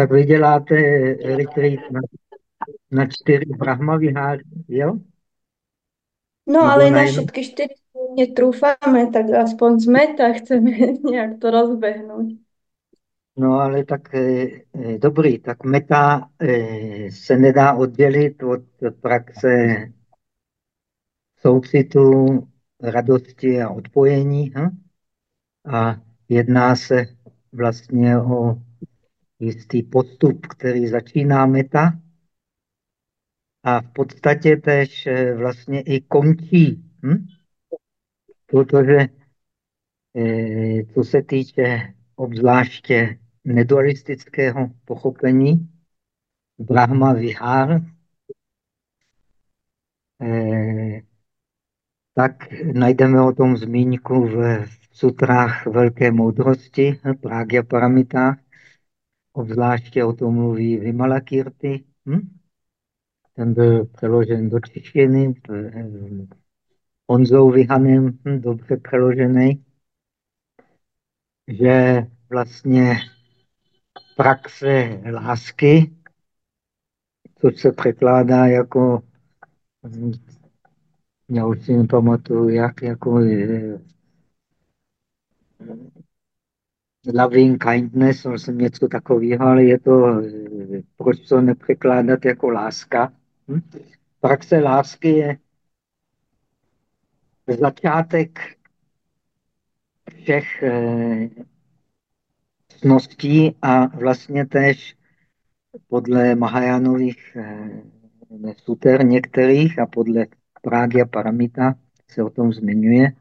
tak vy děláte retreat na, na čtyři Brahma viháry, jo? No Nebo ale na všetky čtyři netrúfame, tak aspoň sme, tak chceme nějak to rozbehnout. No ale tak e, dobrý, tak meta e, se nedá oddělit od praxe soucitu, radosti a odpojení. Hm? A jedná se vlastně o jistý postup, který začíná meta a v podstatě tež eh, vlastně i končí. Hm? Protože eh, co se týče obzvláště nedualistického pochopení, Brahma Vihar, eh, tak najdeme o tom zmínku v sutrách velké moudrosti, Prágya Paramita, obzvláště o tom mluví Vimalakirti. Hm? Ten byl přeložen do češtiny, Honzou Vyhanem, hm, dobře přeložený, že vlastně praxe lásky, což se překládá jako, já už si nepamatuju, jak, jako loving kindness, nebo jsem něco takového, ale je to, proč to nepřekládat jako láska. Hm? Praxe lásky je začátek všech eh, cností a vlastně tež podle Mahajánových eh, suter některých a podle Prágia Paramita se o tom zmiňuje,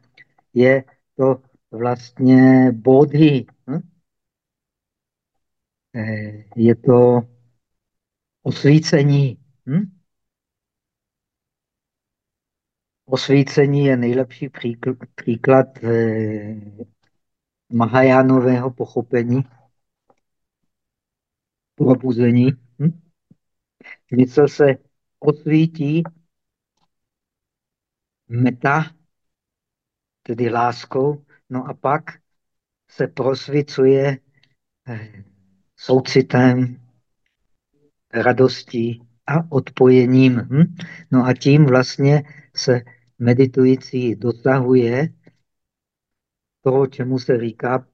je to vlastně bodhy. Hm? Eh, je to osvícení. Hm? Osvícení je nejlepší příklad eh, Mahajánového pochopení probuzení. Hm? Mysl se osvítí meta, tedy láskou, no a pak se prosvicuje eh, soucitem, radostí a odpojením. Hm? No a tím vlastně se meditující dosahuje toho, čemu se říká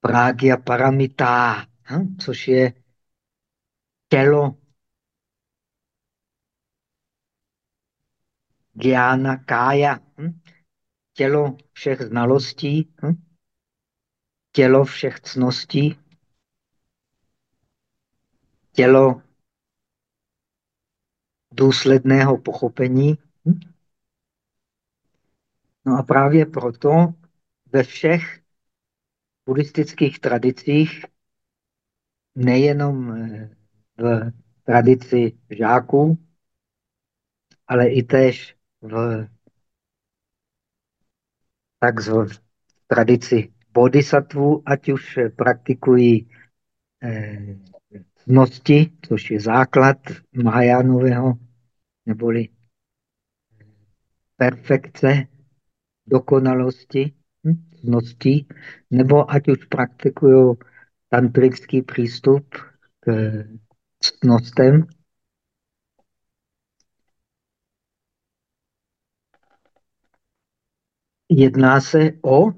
prágia paramita, hm? což je tělo Gyana Kája? Tělo všech znalostí, hm? tělo všech cností, tělo důsledného pochopení. Hm? No a právě proto ve všech buddhistických tradicích, nejenom eh, v tradici žáků, ale i též v takzvané tradici bodhisattvů, ať už praktikují eh, cnosti, což je základ Mahajánového, neboli perfekce, dokonalosti, cnosti, nebo ať už praktikují tantrický přístup k ctnostem, jedná se o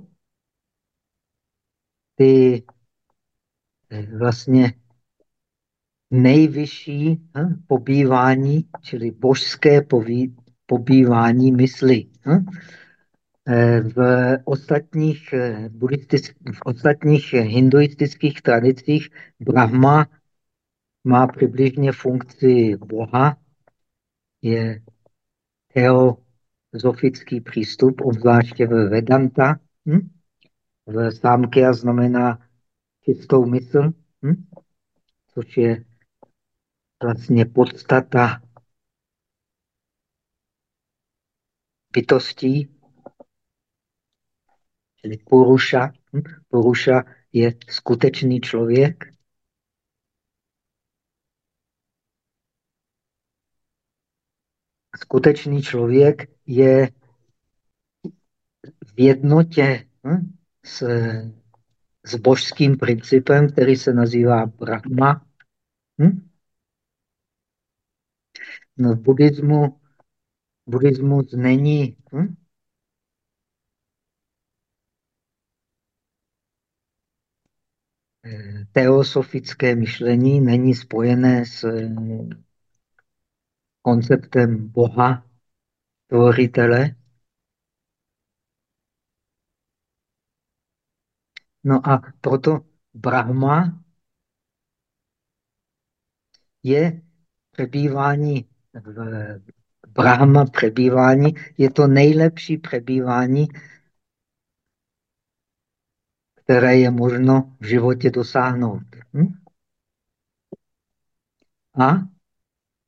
ty eh, vlastně nejvyšší hm, pobývání, čili božské pobývání mysli. Eh, v ostatních, eh, v ostatních hinduistických tradicích Brahma má přibližně funkci Boha, je teozofický přístup, obzvláště ve Vedanta. Hm? V Sámkia znamená čistou mysl, hm? což je vlastně podstata bytostí, čili Puruša. Hm? Puruša je skutečný člověk. Skutečný člověk je v jednotě hm? s s božským principem, který se nazývá Brahma. Hm? No, v buddhismu, buddhismus není hm? teosofické myšlení, není spojené s eh, konceptem Boha, tvoritele. No a proto Brahma je přebývání v Brahma přebývání je to nejlepší přebývání, které je možno v životě dosáhnout. Hm? A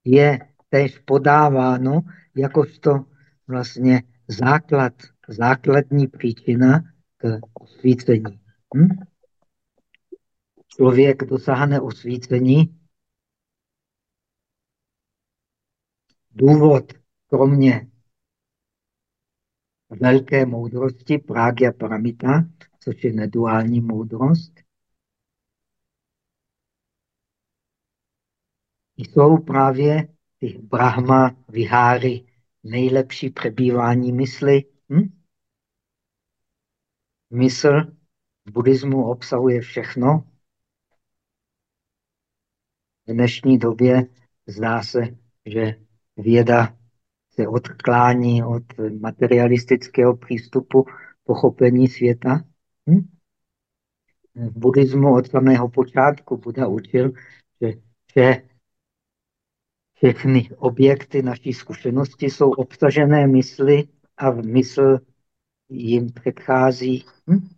je tež podáváno jakožto vlastně základ, základní příčina k osvícení. Hm? Člověk dosáhne osvícení důvod, kromě velké moudrosti, prágya paramita, což je neduální moudrost, jsou právě ty brahma viháry, nejlepší přebývání mysli. Hm? Mysl v buddhismu obsahuje všechno. V dnešní době zdá se, že věda se odklání od materialistického přístupu pochopení světa. Hm? V buddhismu od samého počátku Buda učil, že vše, všechny objekty naší zkušenosti jsou obsažené mysli a v mysl jim předchází. Hm?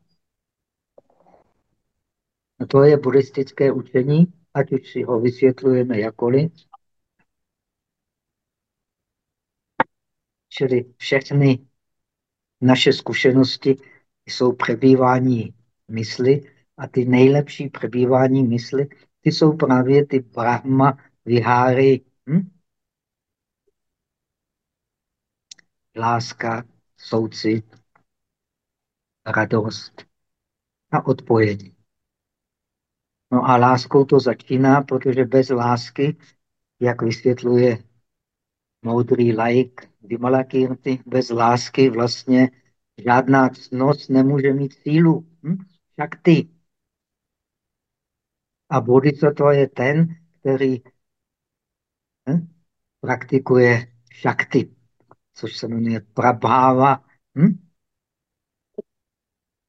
To je buddhistické učení, ať už si ho vysvětlujeme jakoliv. Čili všechny naše zkušenosti jsou přebývání mysli a ty nejlepší přebývání mysli, ty jsou právě ty brahma viháry. Hm? Láska, soucit, radost a odpojení. No a láskou to začíná, protože bez lásky, jak vysvětluje moudrý laik Vimalakirti, bez lásky vlastně žádná cnost nemůže mít sílu. Hm? Šakty. A bodhisattva je ten, který hm? praktikuje šakty, což se jmenuje prabháva. Hm?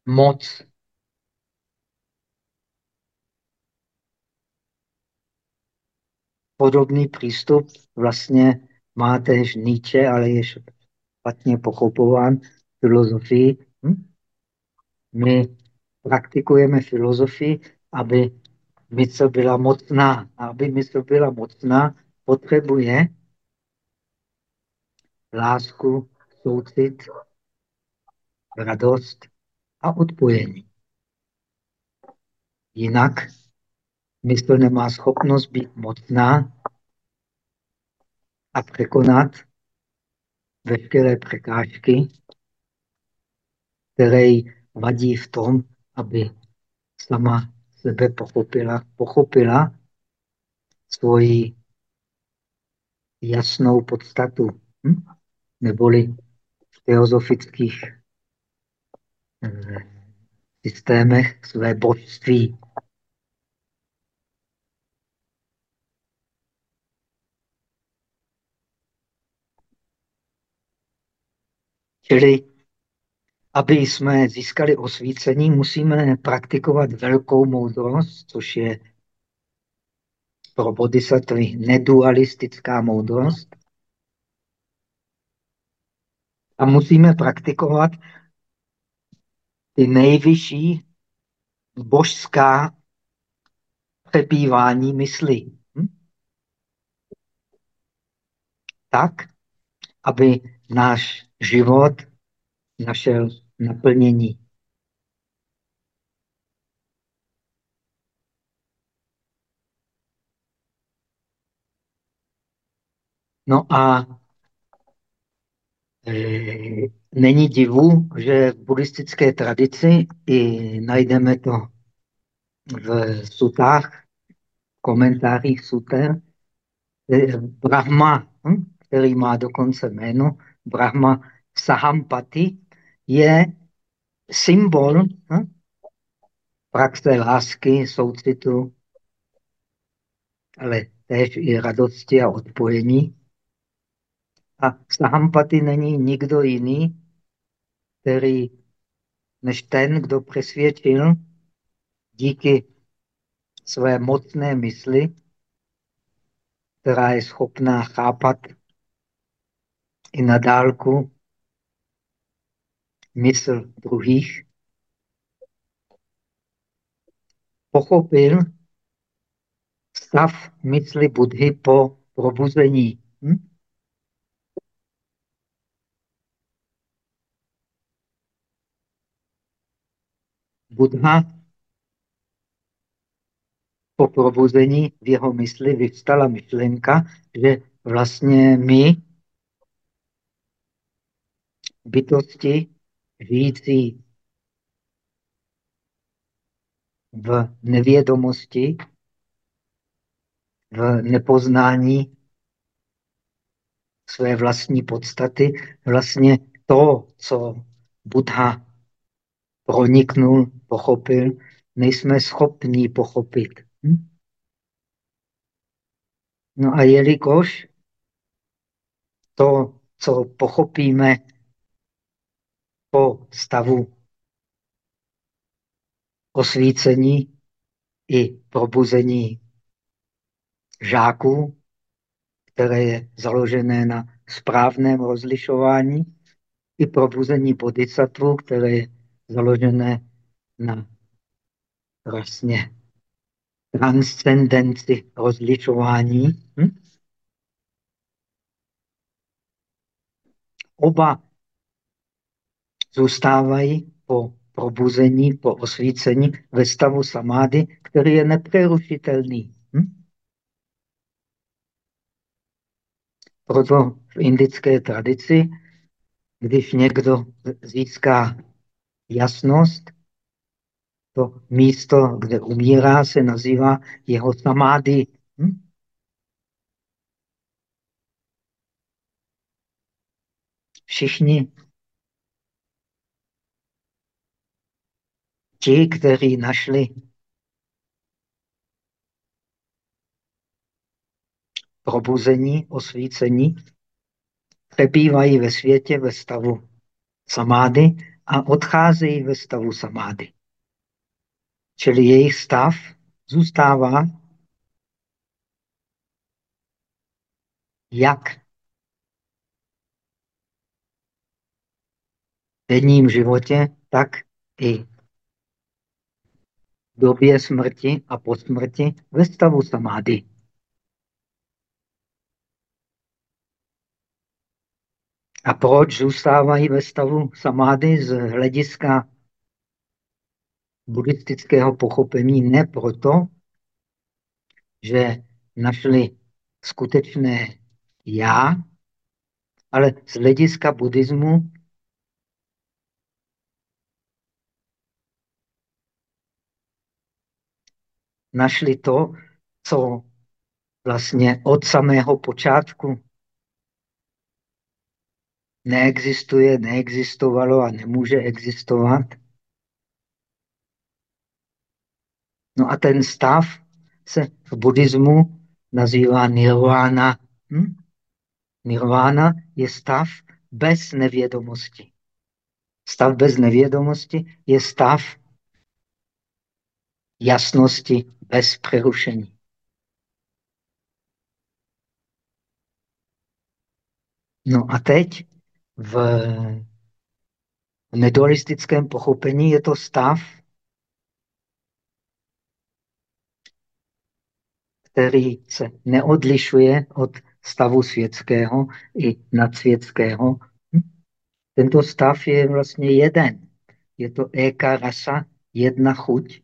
Moc. Podobný přístup vlastně má též Nietzsche, ale je špatně pochopován filozofii. Hm? My praktikujeme filozofii, aby mysl byla mocná. A aby mysl byla mocná, potřebuje lásku, soucit, radost a odpojení. Jinak mysl nemá schopnost být mocná a překonat veškeré překážky, které vadí v tom, aby sama sebe pochopila, pochopila svoji jasnou podstatu. Hm? Neboli v teozofických eh, systémech své božství. Čili, aby jsme získali osvícení, musíme praktikovat velkou moudrost, což je pro bodhisattvy nedualistická moudrost. A musíme praktikovat ty nejvyšší božská přepívání mysli. Hm? Tak, aby náš život našel naplnění. No a e, není divu, že v buddhistické tradici i najdeme to v sutách, v komentářích suter, eh, Brahma, hm, který má dokonce jméno, Brahma Sahampati, je symbol hm, praxe lásky, soucitu, ale též i radosti a odpojení. A Sahampati není nikdo jiný, který než ten, kdo přesvědčil díky své mocné mysli, která je schopná chápat i na dálku mysl druhých, pochopil stav mysli Budhy po probuzení. Hm? Buddha po probuzení v jeho mysli vyvstala myšlenka, že vlastně my, bytosti žijící v nevědomosti, v nepoznání své vlastní podstaty, vlastně to, co Buddha proniknul, pochopil, nejsme schopni pochopit. Hm? No a jelikož to, co pochopíme po stavu osvícení i probuzení žáků, které je založené na správném rozlišování, i probuzení bodhisattva, které je založené na vlastně transcendenci rozlišování. Hm? Oba zůstávají po probuzení, po osvícení ve stavu samády, který je nepřerušitelný. Hm? Proto v indické tradici, když někdo získá jasnost, to místo, kde umírá, se nazývá jeho samády. Hm? Všichni ti, kteří našli probuzení, osvícení, přebývají ve světě ve stavu samády a odcházejí ve stavu samády. Čili jejich stav zůstává jak v denním životě, tak i v době smrti a po smrti ve stavu samády. A proč zůstávají ve stavu samády z hlediska buddhistického pochopení? Ne proto, že našli skutečné já, ale z hlediska buddhismu našli to, co vlastně od samého počátku neexistuje, neexistovalo a nemůže existovat. No a ten stav se v buddhismu nazývá nirvana. Hm? Nirvana je stav bez nevědomosti. Stav bez nevědomosti je stav jasnosti bez přerušení. No a teď v nedualistickém pochopení je to stav, který se neodlišuje od stavu světského i nadsvětského. Tento stav je vlastně jeden. Je to eka rasa, jedna chuť.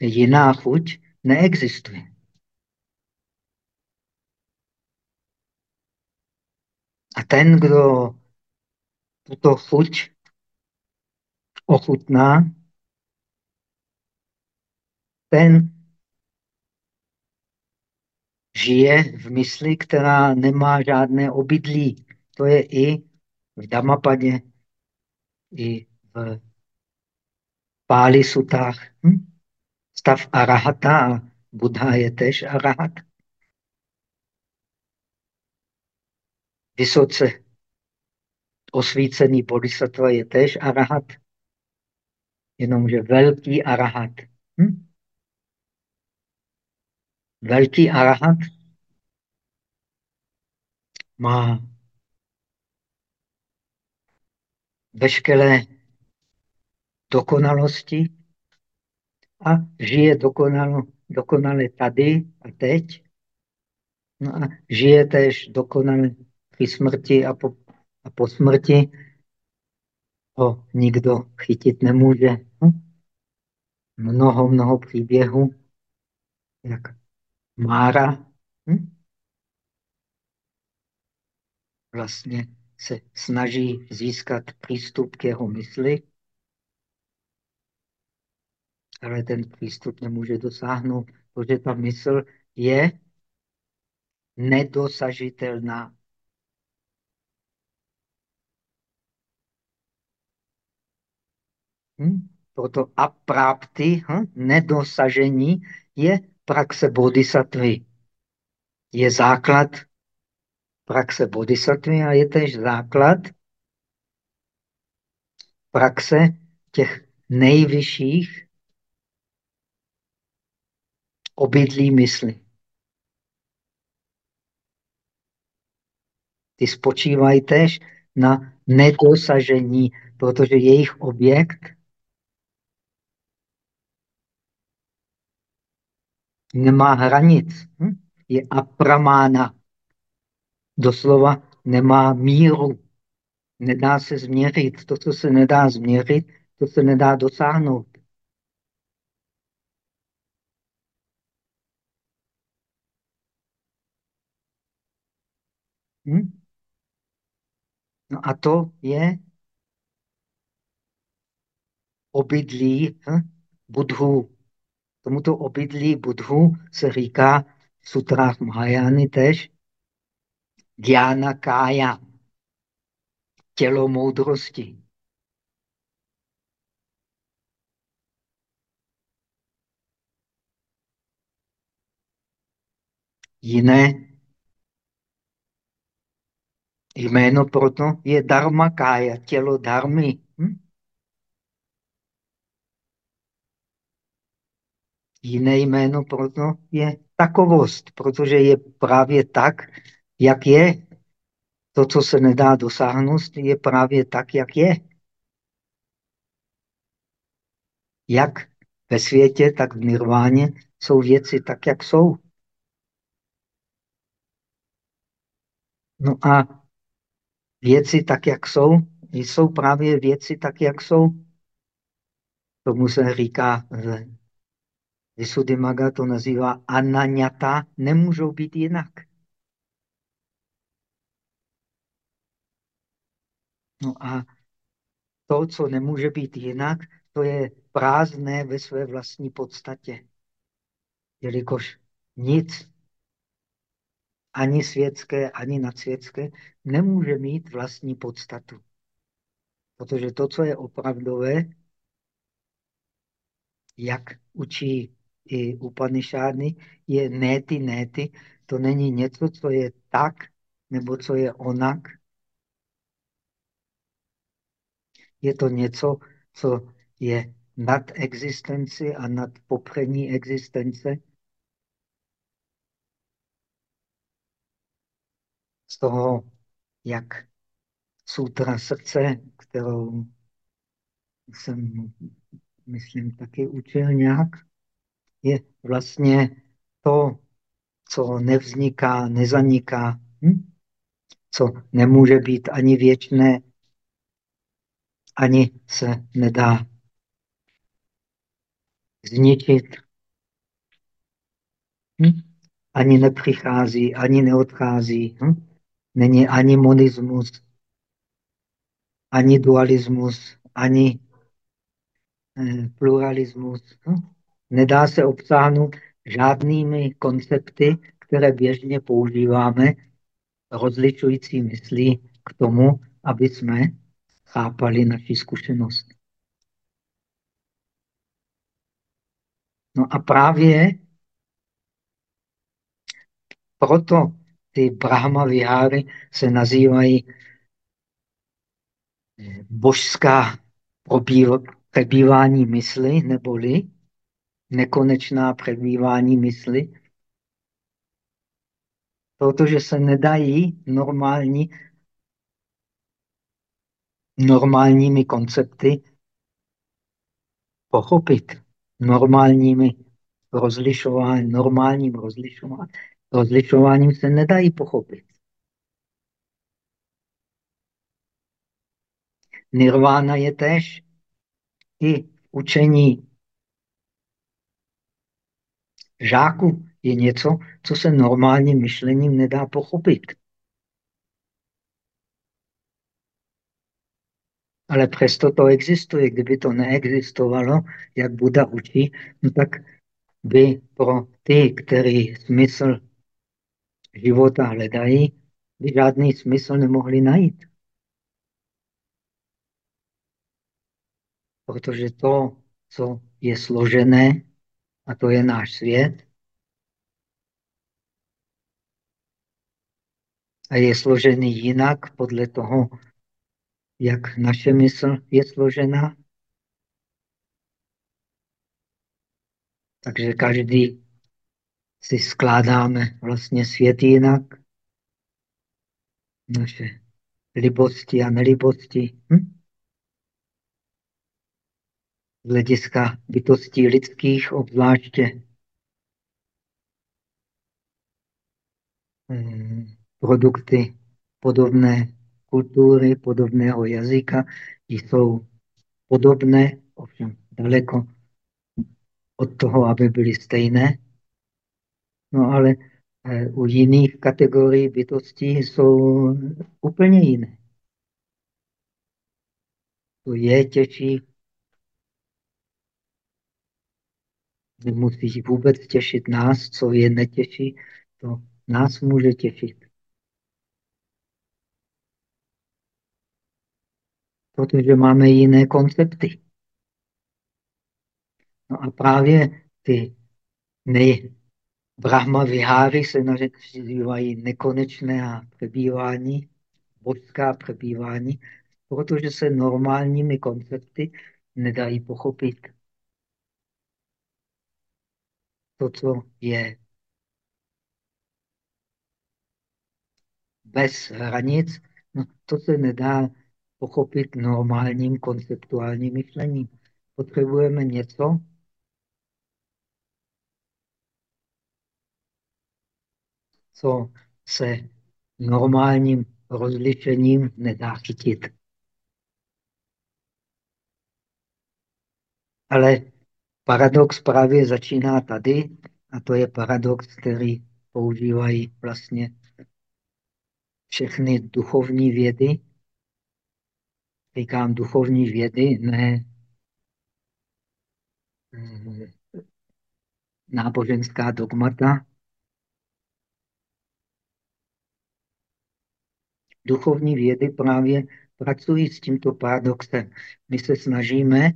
Jiná chuť neexistuje. A ten, kdo tuto chuť ochutná, ten žije v mysli, která nemá žádné obydlí. To je i v Damapadě, i v Páli sutách. Hm? Stav arahata a Buddha je tež arahat. Vysoce osvícený bodhisattva je tež arahat, jenomže velký arahat. Hm? Velký arahat má veškeré dokonalosti a žije dokonalo, dokonale tady a teď. No a žije tež dokonale při smrti a po, a po smrti ho nikdo chytit nemůže. Hm? Mnoho, mnoho příběhů, jak Mára hm? vlastně se snaží získat přístup k jeho mysli, ale ten přístup nemůže dosáhnout, protože ta mysl je nedosažitelná. Hm? Proto aprápty, hm? nedosažení, je praxe bodhisattvy. Je základ praxe bodhisattvy a je tež základ praxe těch nejvyšších obydlí mysli. Ty spočívají tež na nedosažení, protože jejich objekt nemá hranic. Hm? Je apramána. Doslova nemá míru. Nedá se změřit. To, co se nedá změřit, to se nedá dosáhnout. Hm? No a to je obydlí hm? budhu. Tomuto obydlí budhu se říká v sutrách Mahajány tež Diana Kája, tělo moudrosti. Jiné jméno proto je Dharma Kája, tělo dharmy. Hm? Jiné jméno proto je takovost, protože je právě tak, jak je. To, co se nedá dosáhnout, je právě tak, jak je. Jak ve světě, tak v nirváně jsou věci tak, jak jsou. No a věci tak, jak jsou, jsou právě věci tak, jak jsou. Tomu se říká Visuddhimagga to nazývá ananyata, nemůžou být jinak. No a to, co nemůže být jinak, to je prázdné ve své vlastní podstatě. Jelikož nic, ani světské, ani nadsvětské, nemůže mít vlastní podstatu. Protože to, co je opravdové, jak učí i Upanishády, je néty, néty. To není něco, co je tak, nebo co je onak. Je to něco, co je nad existenci a nad popřední existence. Z toho, jak sutra srdce, kterou jsem, myslím, taky učil nějak, je vlastně to, co nevzniká, nezaniká, hm? co nemůže být ani věčné, ani se nedá zničit. Hm? Ani nepřichází, ani neodchází. Hm? Není ani monismus, ani dualismus, ani eh, pluralismus. No? Nedá se obsáhnout žádnými koncepty, které běžně používáme rozličující myslí k tomu, aby jsme chápali naši zkušenost. No a právě proto ty Brahma viháry se nazývají eh, božská přebývání mysli, neboli nekonečná přebývání mysli, protože se nedají normální, normálními koncepty pochopit. Normálními rozlišování, normálním rozlišování, rozlišováním se nedají pochopit. Nirvána je tež i učení žáku je něco, co se normálním myšlením nedá pochopit. Ale přesto to existuje. Kdyby to neexistovalo, jak Buda učí, no tak by pro ty, kteří smysl života hledají, by žádný smysl nemohli najít. Protože to, co je složené, a to je náš svět, a je složený jinak podle toho, jak naše mysl je složena. Takže každý si skládáme vlastně svět jinak. Naše libosti a nelibosti. Hm? Z hlediska bytostí lidských obzvláště. Hmm produkty podobné kultury, podobného jazyka, jsou podobné, ovšem daleko od toho, aby byly stejné. No ale eh, u jiných kategorií bytostí jsou úplně jiné. To je těžší. Nemusí vůbec těšit nás, co je netěší, to nás může těšit. protože máme jiné koncepty. No a právě ty nej Brahma viháry se nazývají nekonečné přebývání, božská přebývání, protože se normálními koncepty nedají pochopit. To, co je bez hranic, no, to se nedá pochopit normálním konceptuálním myšlením. Potřebujeme něco, co se normálním rozlišením nedá chytit. Ale paradox právě začíná tady, a to je paradox, který používají vlastně všechny duchovní vědy, říkám duchovní vědy, ne eh, náboženská dogmata. Duchovní vědy právě pracují s tímto paradoxem. My se snažíme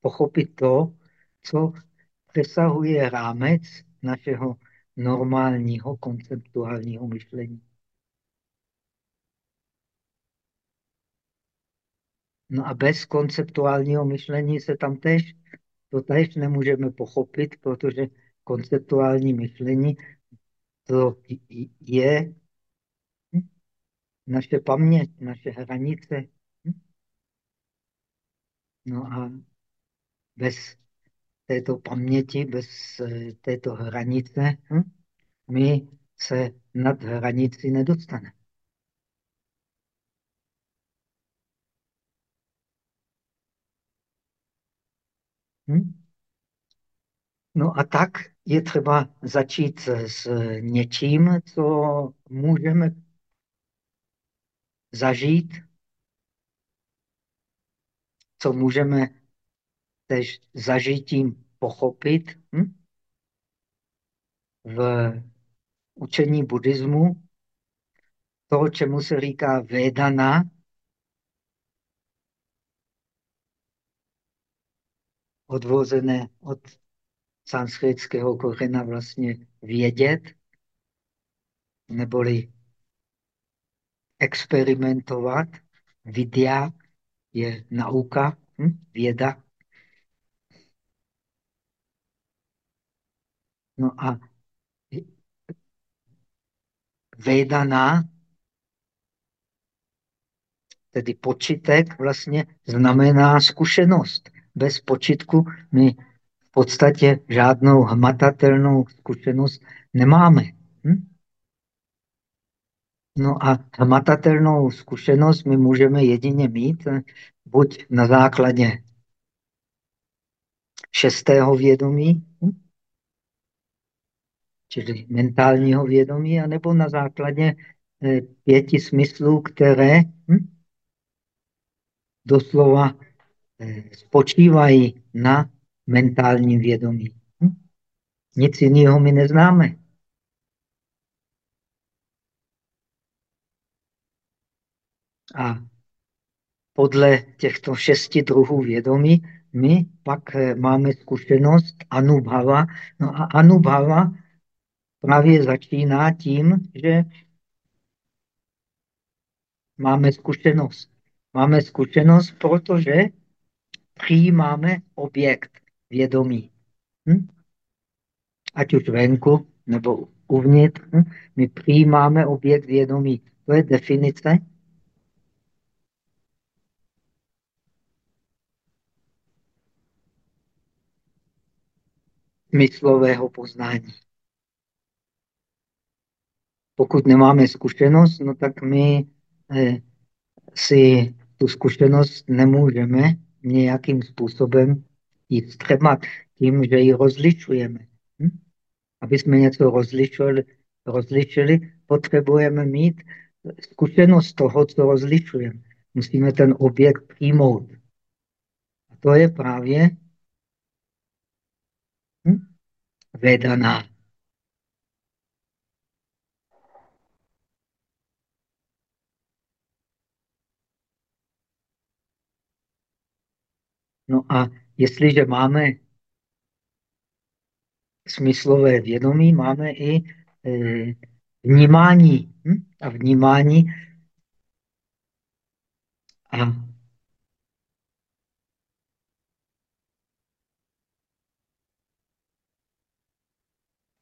pochopit to, co přesahuje rámec našeho normálního konceptuálního myšlení. No a bez konceptuálního myšlení se tam tež, to tež nemůžeme pochopit, protože konceptuální myšlení to je hm, naše paměť, naše hranice. Hm. No a bez této paměti, bez eh, této hranice, hm, my se nad hranici nedostaneme. Hm? No a tak je třeba začít s něčím, co můžeme zažít, co můžeme tež zažitím pochopit hm? v učení buddhismu to, čemu se říká Vedana, odvozené od sanskritského kořena vlastně vědět, neboli experimentovat. Vidya je nauka, hm? věda. No a Vedana, tedy počitek, vlastně znamená zkušenost. Bez počitku my v podstatě žádnou hmatatelnou zkušenost nemáme. Hm? No a hmatatelnou zkušenost my můžeme jedině mít eh, buď na základě šestého vědomí? Čili mentálního vědomí, anebo na základě eh, pěti smyslů, které hm? doslova eh, spočívají na mentálním vědomí. Hm? Nic jiného my neznáme. A podle těchto šesti druhů vědomí my pak eh, máme zkušenost anubhava. No a anubhava právě začíná tím, že máme zkušenost. Máme zkušenost, protože přijímáme objekt vědomí. Hm? Ať už venku nebo uvnitř, hm? my přijímáme objekt vědomí. To je definice myslového poznání. Pokud nemáme zkušenost, no tak my eh, si tu zkušenost nemůžeme nějakým způsobem jít střemat tím, že ji rozlišujeme. Hm? Aby jsme něco rozlišili, rozlišili, potřebujeme mít zkušenost toho, co rozlišujeme. Musíme ten objekt přijmout. A to je právě hm? Vedana. No a jestliže máme smyslové vědomí, máme i e, vnímání. Hm? A vnímání a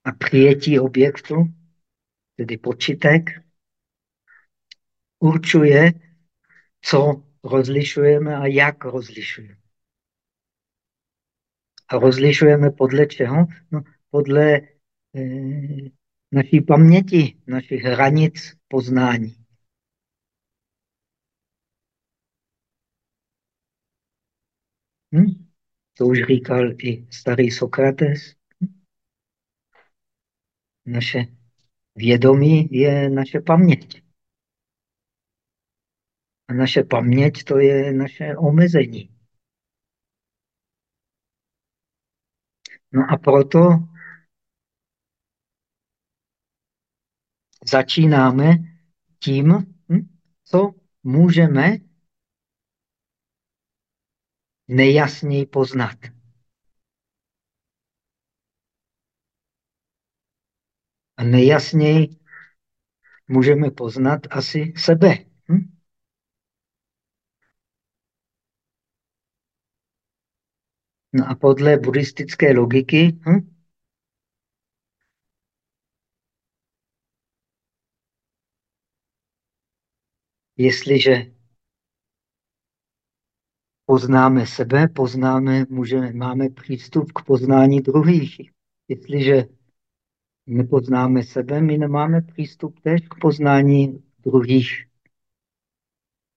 a přijetí objektu, tedy počítek, určuje, co rozlišujeme a jak rozlišujeme. A rozlišujeme podle čeho? No, podle e, naší paměti, našich hranic poznání. Hm? To už říkal i starý Sokrates. Naše vědomí je naše paměť. A naše paměť to je naše omezení. No a proto začínáme tím, hm, co můžeme nejasněji poznat. A nejasněji můžeme poznat asi sebe. Hm? No a podle buddhistické logiky hm? jestliže poznáme sebe, poznáme, můžeme, máme přístup k poznání druhých. Jestliže nepoznáme sebe, my nemáme přístup tež k poznání druhých.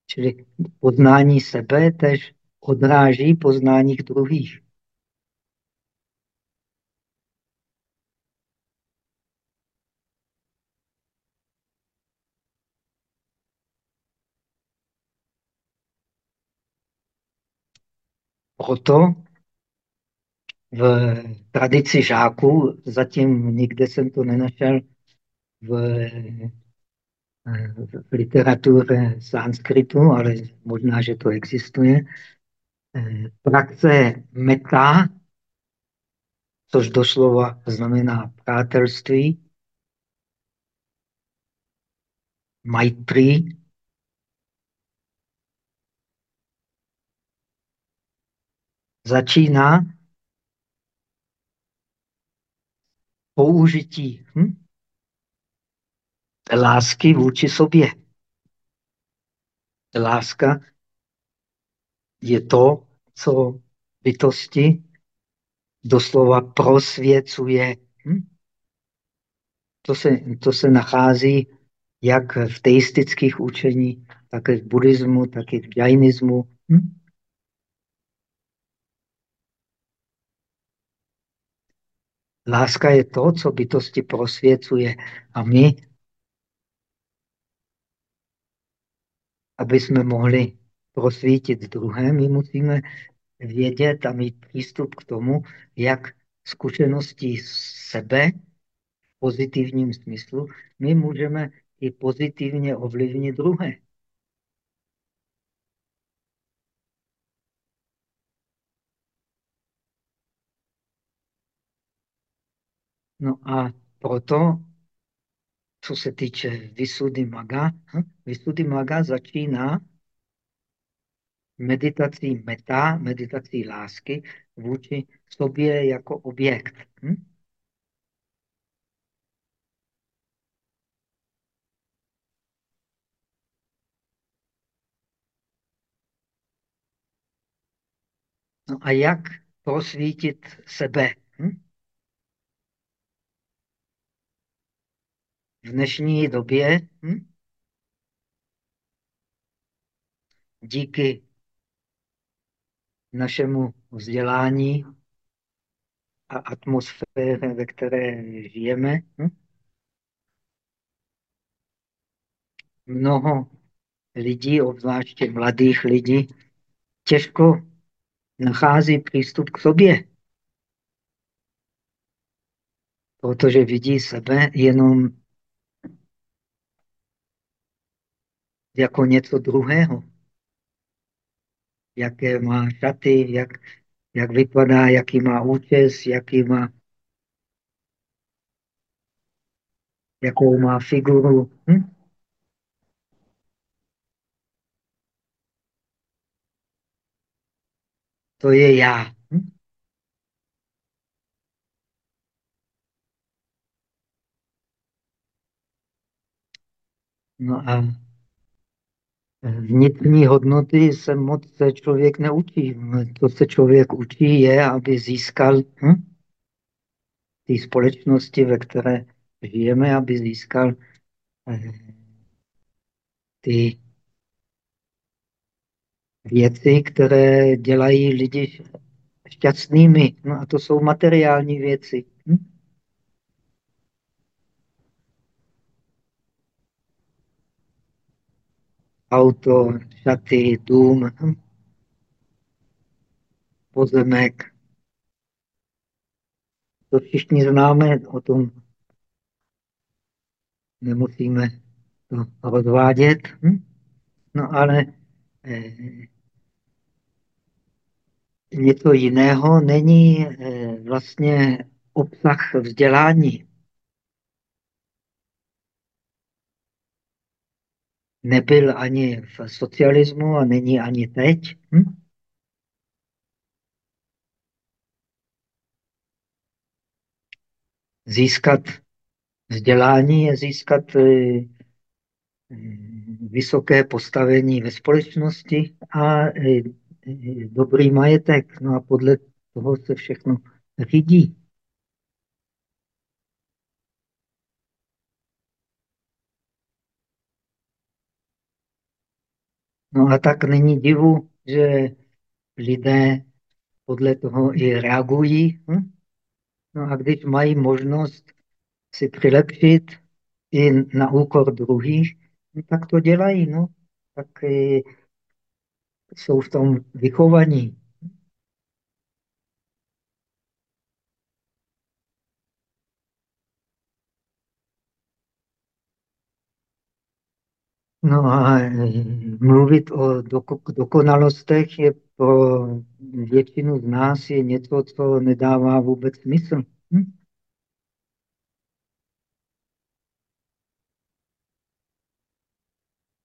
Čili poznání sebe tež odráží poznání druhých. Proto v tradici žáků, zatím nikde jsem to nenašel v, v literatuře sanskritu, ale možná, že to existuje. Praxe meta, což doslova znamená přátelství, maitri, začíná použití hm? lásky vůči sobě. Láska je to, co bytosti doslova prosvěcuje. Hm? To, se, to se nachází jak v teistických učení, tak i v buddhismu, tak i v džajnismu. Hm? Láska je to, co bytosti prosvěcuje. A my, aby jsme mohli prosvítit druhé, my musíme vědět a mít přístup k tomu, jak zkušenosti sebe v pozitivním smyslu my můžeme i pozitivně ovlivnit druhé. No a proto, co se týče Vysudy Maga, hm? Vysudy Maga začíná meditací meta, meditací lásky vůči sobě jako objekt. Hm? No a jak prosvítit sebe? Hm? V dnešní době hm? díky našemu vzdělání a atmosféře, ve které žijeme, hm? mnoho lidí, obzvláště mladých lidí, těžko nachází přístup k sobě. Protože vidí sebe jenom jako něco druhého. Jaké má šaty, jak, jak vypadá, jaký má účes, jaký má, jakou má figuru. Hm? To je já. Hm? No a vnitřní hodnoty se moc se člověk neučí. To se člověk učí je, aby získal hm? té společnosti, ve které žijeme, aby získal eh, ty věci, které dělají lidi šťastnými. No a to jsou materiální věci. Hm? Auto, šaty, dům, pozemek. To všichni známe, o tom nemusíme to rozvádět. Hm? No ale eh, něco jiného není eh, vlastně obsah vzdělání. Nebyl ani v socialismu a není ani teď. Hm? Získat vzdělání je získat eh, vysoké postavení ve společnosti a eh, dobrý majetek. No a podle toho se všechno řídí. No a tak není divu, že lidé podle toho i reagují. Hm? No a když mají možnost si přilepšit i na úkor druhých, no tak to dělají. No. Tak jsou v tom vychovaní. No a mluvit o dokonalostech je pro většinu z nás je něco, co nedává vůbec smysl. Hm?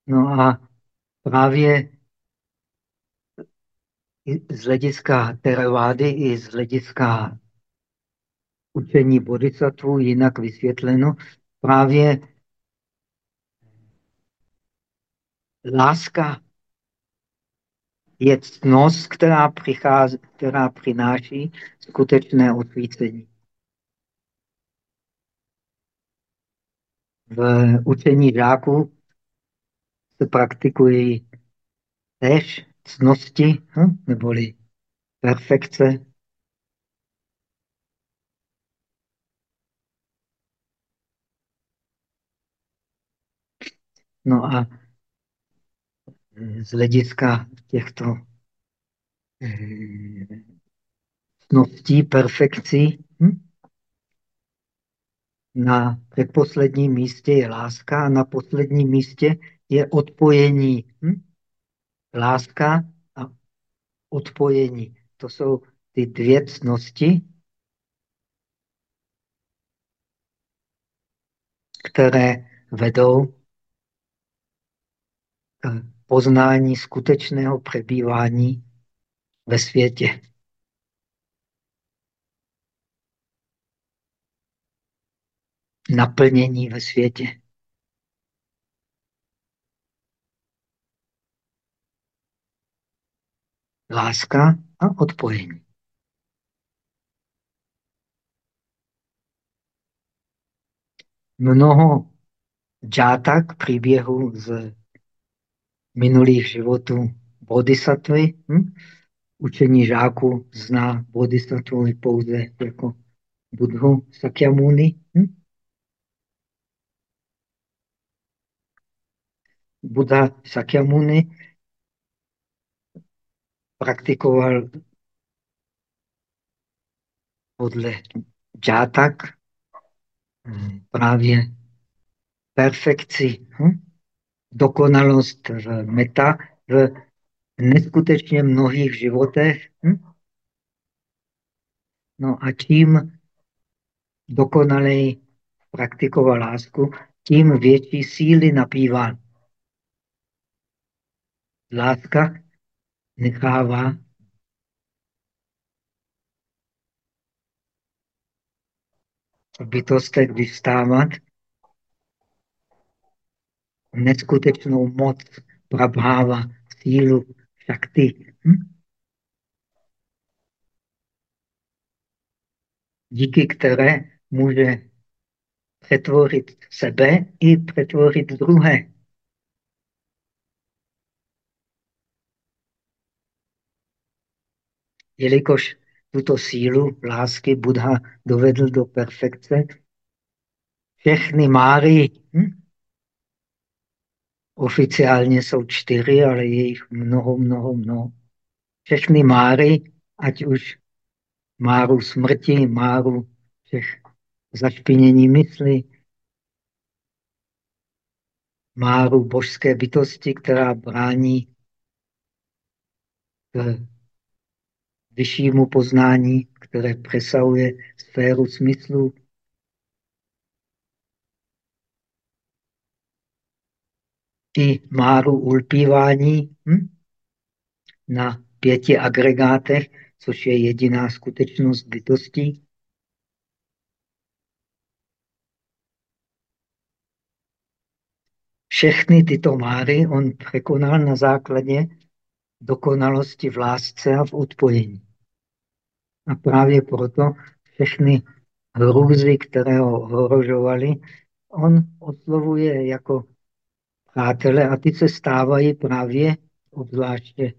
No a právě z hlediska teravády i z hlediska učení bodhisattva jinak vysvětleno, právě láska je cnost, která, přichází, která přináší skutečné osvícení. V učení žáků se praktikují tež cnosti, hm? neboli perfekce. No a z hlediska těchto cností, perfekcí, hm? na předposledním místě je láska a na posledním místě je odpojení. Hm? Láska a odpojení. To jsou ty dvě cnosti, které vedou k poznání skutečného přebývání ve světě. Naplnění ve světě. láska a odpojení. Mnoho džátak příběhů z minulých životů bodhisattvy. Hm? Učení žáků zná bodhisattvu pouze jako Budhu Sakyamuni. Hm? Buddha Sakyamuni praktikoval podle džátak hm, právě perfekci, hm? Dokonalost meta v neskutečně mnohých životech. Hm? No a čím dokonalej praktikoval lásku, tím větší síly napíval. Láska nechává v bytostech vystávat neskutečnou moc prabháva, sílu, šakty. Hm? Díky které může přetvorit sebe i přetvorit druhé. jelikož tuto sílu lásky Buddha dovedl do perfekce, všechny máry, hm? Oficiálně jsou čtyři, ale je jich mnoho, mnoho, mnoho. Všechny máry, ať už máru smrti, máru všech zašpinění mysli, máru božské bytosti, která brání vyššímu poznání, které přesahuje sféru smyslu. I máru ulpívání hm? na pěti agregátech, což je jediná skutečnost bytostí. Všechny tyto máry on překonal na základě dokonalosti v lásce a v odpojení. A právě proto všechny hrůzy, které ho ohrožovaly, on oslovuje jako přátele a ty se stávají právě, obzvláště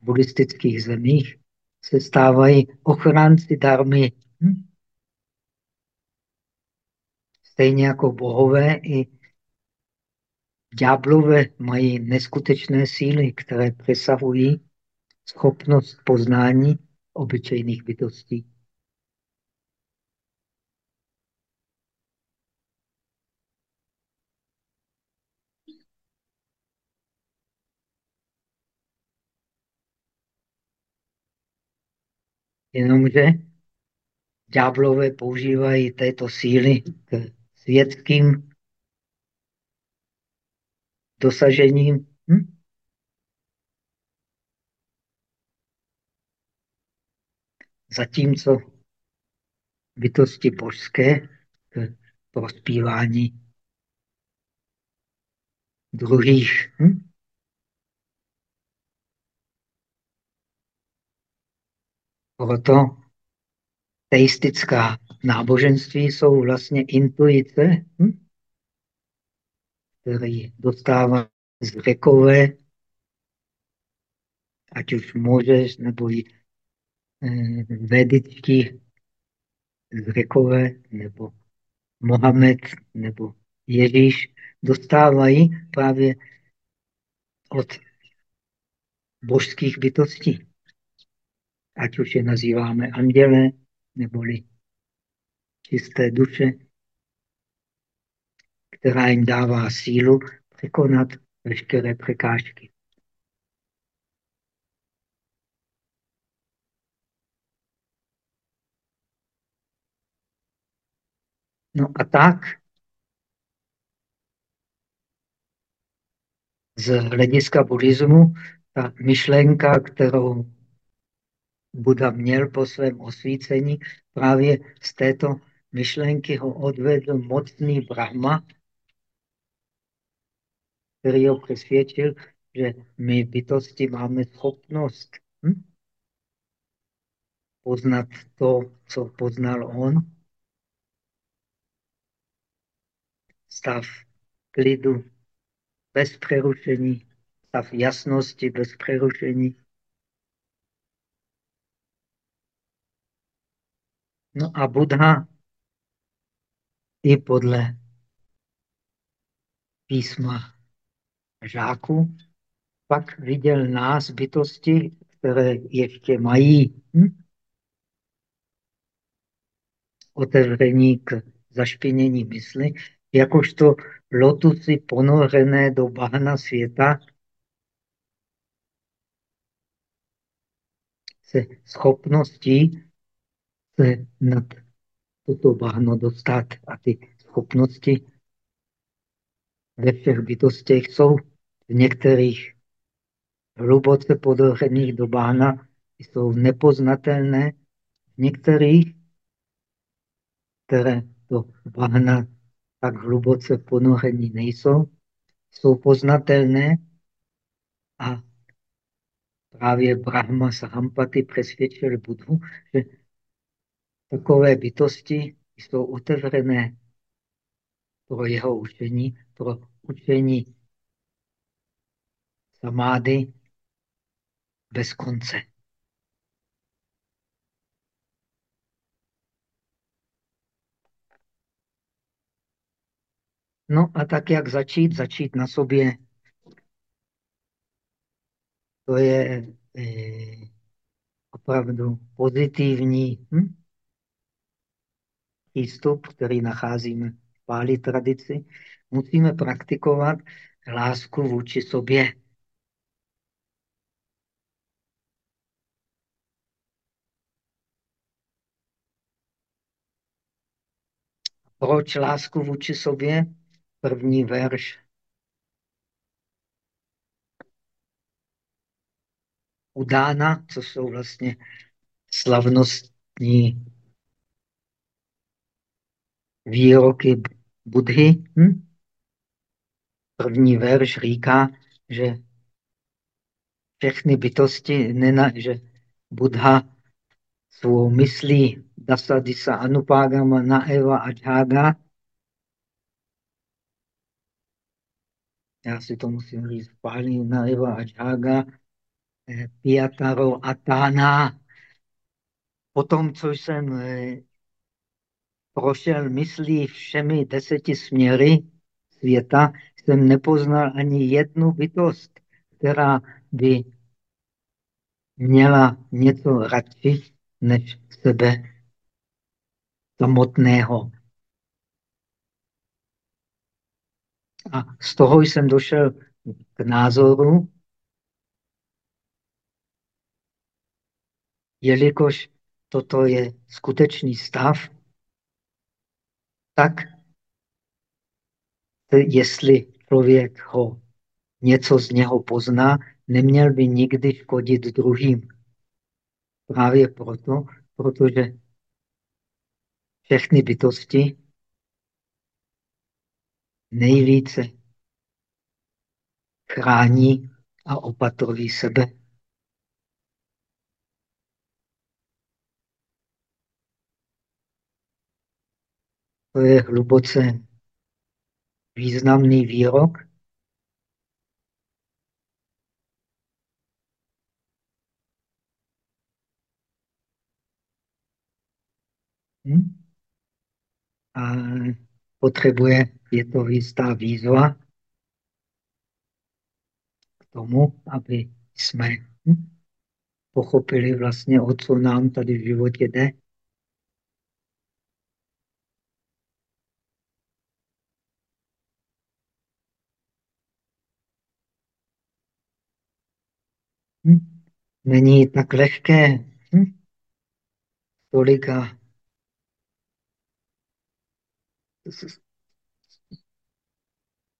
v buddhistických zemích, se stávají ochránci darmy. Hm? Stejně jako bohové i ďáblové mají neskutečné síly, které přesahují schopnost poznání obyčejných bytostí. Jenomže ďáblové používají této síly k světským dosažením. Hm? Zatímco bytosti božské k prospívání druhých. Hm? Proto teistická náboženství jsou vlastně intuice, hm? který dostává z řekové, ať už můžeš, nebo i eh, vedičtí z řekové, nebo Mohamed, nebo Ježíš, dostávají právě od božských bytostí. Ať už je nazýváme anděle, neboli čisté duše, která jim dává sílu překonat veškeré překážky. No a tak z hlediska buddhismu ta myšlenka, kterou Buda měl po svém osvícení, právě z této myšlenky ho odvedl mocný Brahma, který ho přesvědčil, že my bytosti máme schopnost hm? poznat to, co poznal on. Stav klidu bez přerušení, stav jasnosti bez přerušení. No a Buddha i podle písma žáků pak viděl nás, bytosti, které ještě mají hm? otevření k zašpinění mysli, jakožto lotusy ponorené do bahna světa se schopností se nad toto bahno dostat a ty schopnosti ve všech bytostech jsou. V některých hluboce podořených do bahna jsou nepoznatelné, v některých, které do bahna tak hluboce ponoření nejsou, jsou poznatelné a právě Brahma Sahampati přesvědčil Budhu, že takové bytosti jsou otevřené pro jeho učení, pro učení samády bez konce. No a tak, jak začít? Začít na sobě. To je eh, opravdu pozitivní hm? Přístup, který nacházíme v pálí tradici. Musíme praktikovat lásku vůči sobě. Proč lásku vůči sobě? První verš. Udána, co jsou vlastně slavnostní výroky Budhy. Hm? První verš říká, že všechny bytosti, nena, že Buddha svou myslí Dasa Disa Anupagama Naeva Ajhaga. Já si to musím říct pálí Naeva Ajhaga. Eh, Piataro Atana. Po tom, co jsem eh, prošel myslí všemi deseti směry světa, jsem nepoznal ani jednu bytost, která by měla něco radši než sebe samotného. A z toho jsem došel k názoru, jelikož toto je skutečný stav, tak jestli člověk ho něco z něho pozná, neměl by nikdy škodit druhým. Právě proto, protože všechny bytosti nejvíce chrání a opatrují sebe. To je hluboce významný výrok. Hm? A potřebuje, je to jistá výzva k tomu, aby jsme hm, pochopili vlastně, o co nám tady v životě jde. Hm? Není tak lehké hm? tolika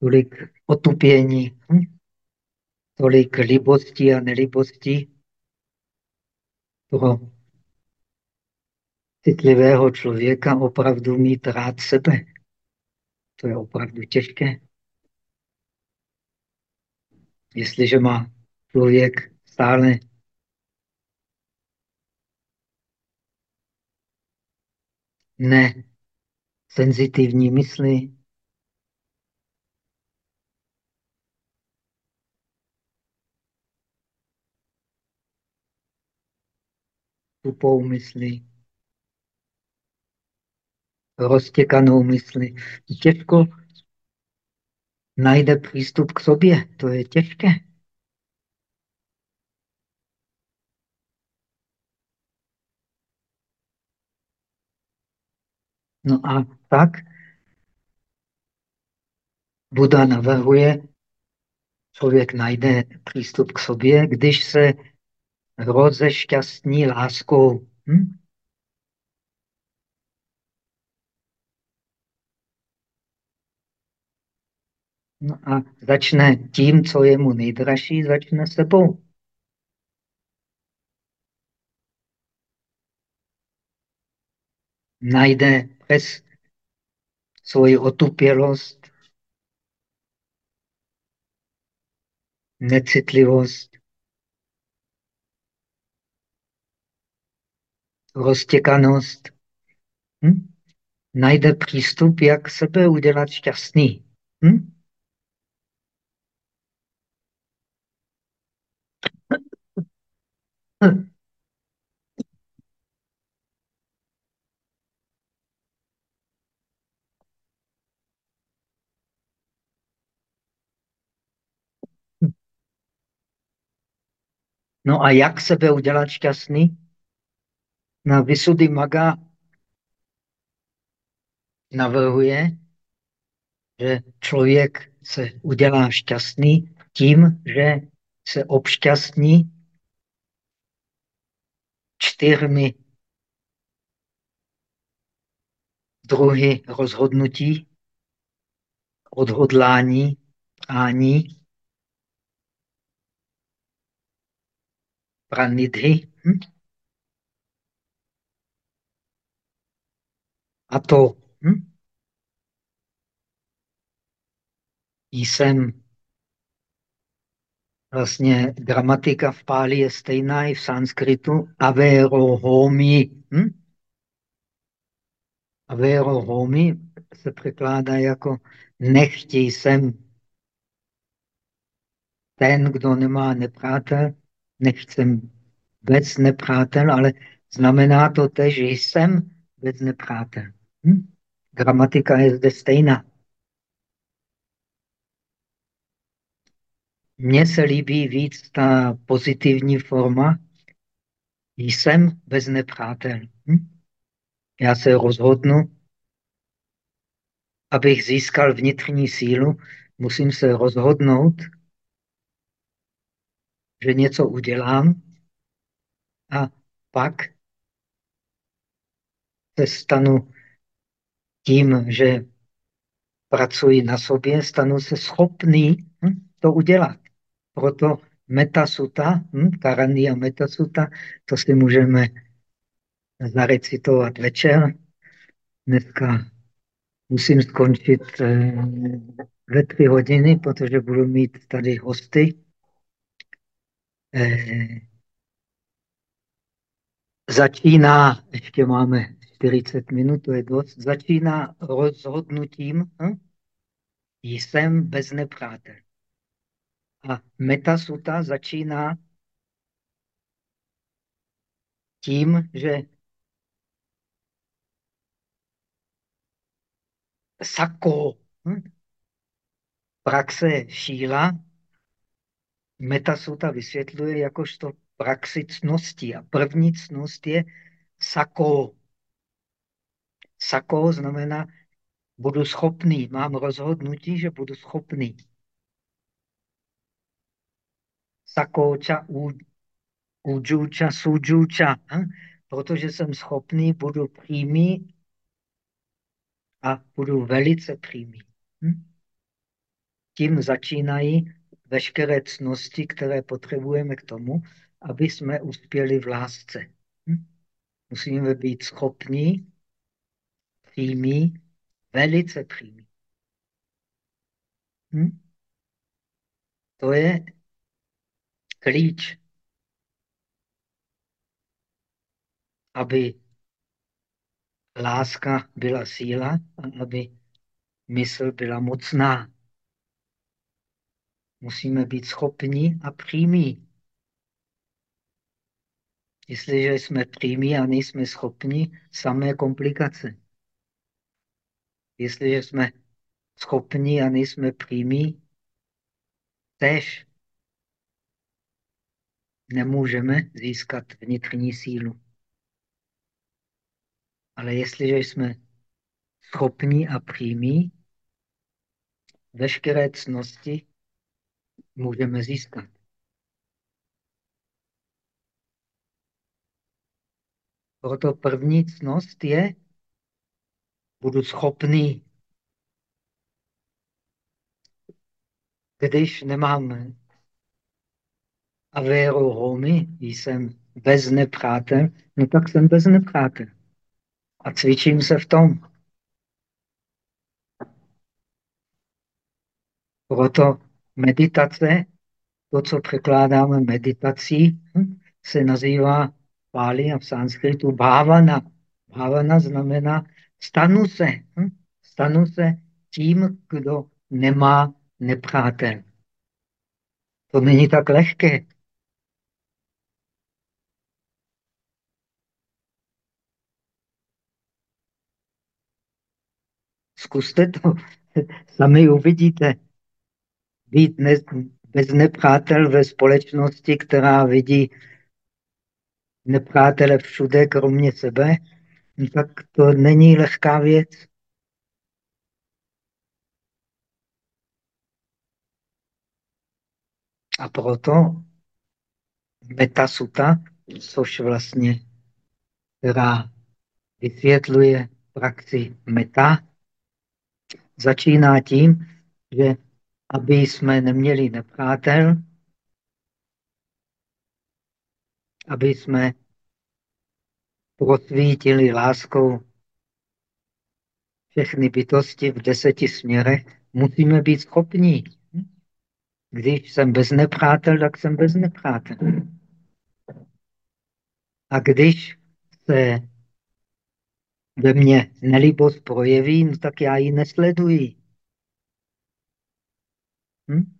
tolik otupění, hm? tolik libosti a nelibosti pro citlivého člověka opravdu mít rád sebe. To je opravdu těžké. Jestliže má člověk stále ne senzitivní mysli, tupou mysli, roztěkanou mysli. Těžko najde přístup k sobě. To je těžké. No a tak Buda navrhuje, člověk najde přístup k sobě, když se rozešťastní láskou. Hm? No a začne tím, co je mu nejdražší, začne sebou. Najde přes svoji otupělost, necitlivost, roztěkanost. Hm? Najde přístup, jak sebe udělat šťastný. Hm? No a jak sebe udělat šťastný? Na Vysudy Maga navrhuje, že člověk se udělá šťastný tím, že se obšťastní čtyřmi druhy rozhodnutí, odhodlání, ání, pranidhy. Hm? A to hm? jsem vlastně gramatika v Páli je stejná i v sanskritu. Avero homi. Hm? Avero homi se překládá jako nechtěj jsem ten, kdo nemá nepřátel, nechcem bez nepřátel, ale znamená to tež, že jsem bez nepřátel. Hm? Gramatika je zde stejná. Mně se líbí víc ta pozitivní forma. Jsem bez nepřátel. Hm? Já se rozhodnu, abych získal vnitřní sílu, musím se rozhodnout, že něco udělám a pak se stanu tím, že pracuji na sobě, stanu se schopný hm, to udělat. Proto metasuta, hm, a metasuta, to si můžeme zarecitovat večer. Dneska musím skončit eh, ve tři hodiny, protože budu mít tady hosty. Eh, začíná, ještě máme 40 minut, to je dost, začíná rozhodnutím, hm? jsem bez nepřátel. A metasuta začíná tím, že sako, hm? praxe šíla, metasuta vysvětluje jakožto praxi cnosti. A první cnost je sako. Sako znamená, budu schopný, mám rozhodnutí, že budu schopný. Sakóča, udžuča, sudžuča. Hm? Protože jsem schopný, budu přímý a budu velice přímý. Hm? Tím začínají veškeré cnosti, které potřebujeme k tomu, aby jsme uspěli v lásce. Hm? Musíme být schopní, přímí, velice přímí. Hm? To je klíč, aby láska byla síla a aby mysl byla mocná. Musíme být schopní a přímí. Jestliže jsme přímí a nejsme schopni, samé komplikace. Jestliže jsme schopni a nejsme přímí, tež nemůžeme získat vnitřní sílu. Ale jestliže jsme schopní a přímí, veškeré cnosti můžeme získat. Proto první cnost je, budu schopný, když nemám avéro homy, jsem bez nepřátel, no tak jsem bez nepřátel. A cvičím se v tom. Proto meditace, to, co překládáme meditací, hm, se nazývá Pali a v sanskritu bhavana. Bhavana znamená stanu se. Hm? Stanu se tím, kdo nemá nepřátel. To není tak lehké. Zkuste to, sami uvidíte. Být ne, bez nepřátel ve společnosti, která vidí nepřátele všude, kromě sebe, tak to není lehká věc. A proto metasuta, což vlastně, která vysvětluje praxi meta, začíná tím, že aby jsme neměli nepřátel, aby jsme prosvítili láskou všechny bytosti v deseti směrech, musíme být schopní. Když jsem bez nepřátel, tak jsem bez nepřátel. A když se ve mně nelibost projeví, no tak já ji nesleduji. Hm?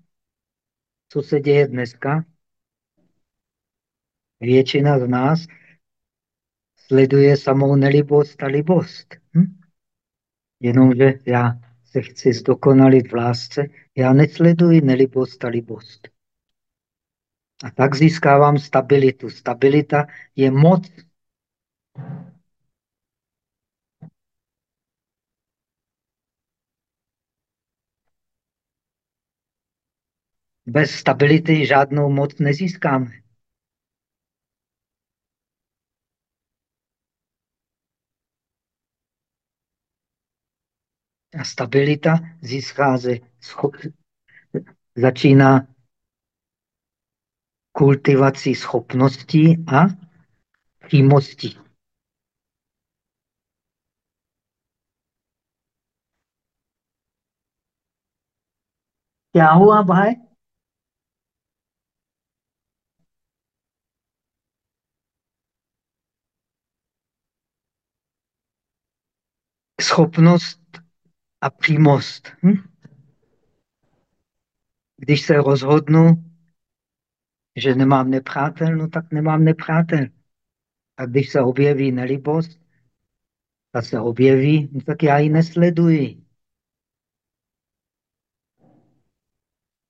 Co se děje dneska? Většina z nás sleduje samou nelibost a libost. Hm? Jenomže já se chci zdokonalit v lásce, já nesleduji nelibost a libost. A tak získávám stabilitu. Stabilita je moc. Bez stability žádnou moc nezískáme. A stabilita získá ze schop... začíná kultivací schopností a přímostí. क्या हुआ भाई schopnost a přímost. Hm? Když se rozhodnu, že nemám nepřátel, no tak nemám nepřátel. A když se objeví nelibost, ta se objeví, no tak já ji nesleduji.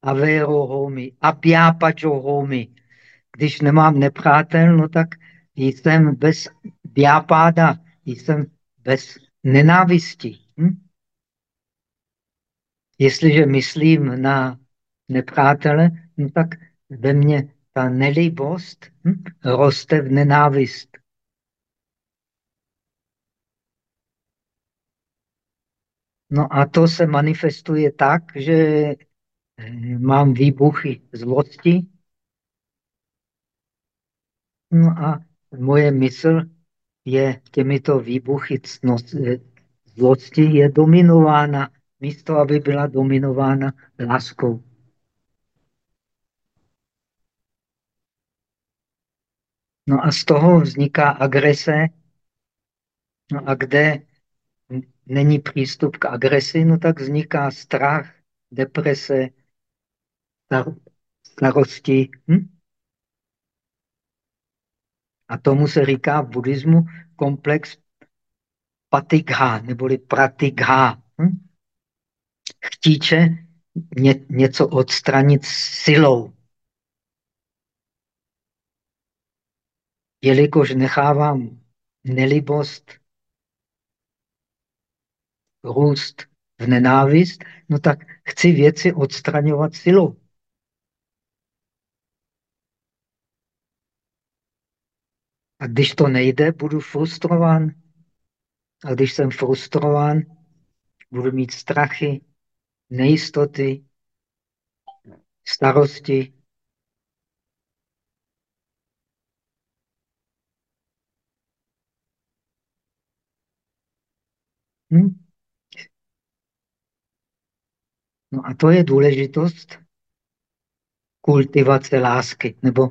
Avero homi, apjápačo homi. Když nemám nepřátel, no tak jsem bez diapáda, jsem bez nenávisti. Hm? Jestliže myslím na nepřátele, no tak ve mně ta nelibost hm, roste v nenávist. No a to se manifestuje tak, že eh, mám výbuchy zlosti. No a moje mysl je těmito výbuchy eh, zlosti je dominována, místo aby byla dominována láskou. No a z toho vzniká agrese. No a kde není přístup k agresi, no tak vzniká strach, deprese, starosti. Hm? A tomu se říká v buddhismu komplex patigha, neboli pratigha. Hm? Chtíče ně, něco odstranit silou. Jelikož nechávám nelibost růst v nenávist, no tak chci věci odstraňovat silou. A když to nejde, budu frustrován. A když jsem frustrován, budu mít strachy, nejistoty, starosti. Hm? No a to je důležitost kultivace lásky. Nebo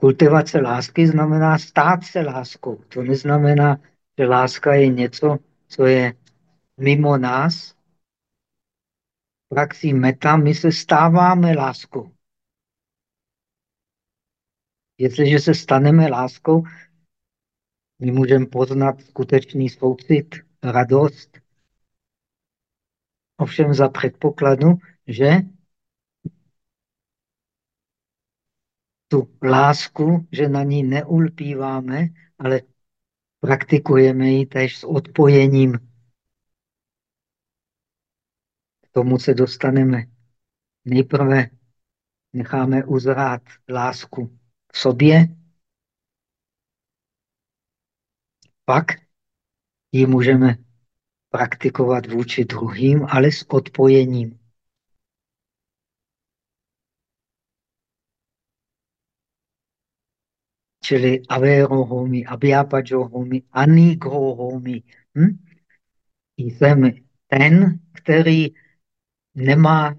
kultivace lásky znamená stát se láskou. To neznamená, že láska je něco, co je mimo nás. Praxí meta my se stáváme láskou. Jestliže se staneme láskou, my můžeme poznat skutečný soucit, radost, Ovšem za předpokladu, že tu lásku, že na ní neulpíváme, ale praktikujeme ji tež s odpojením. K tomu se dostaneme. Nejprve necháme uzrát lásku v sobě, pak ji můžeme praktikovat vůči druhým, ale s odpojením. Čili avero homi, abhyapajo homi, anigro homi. Hm? Jsem ten, který nemá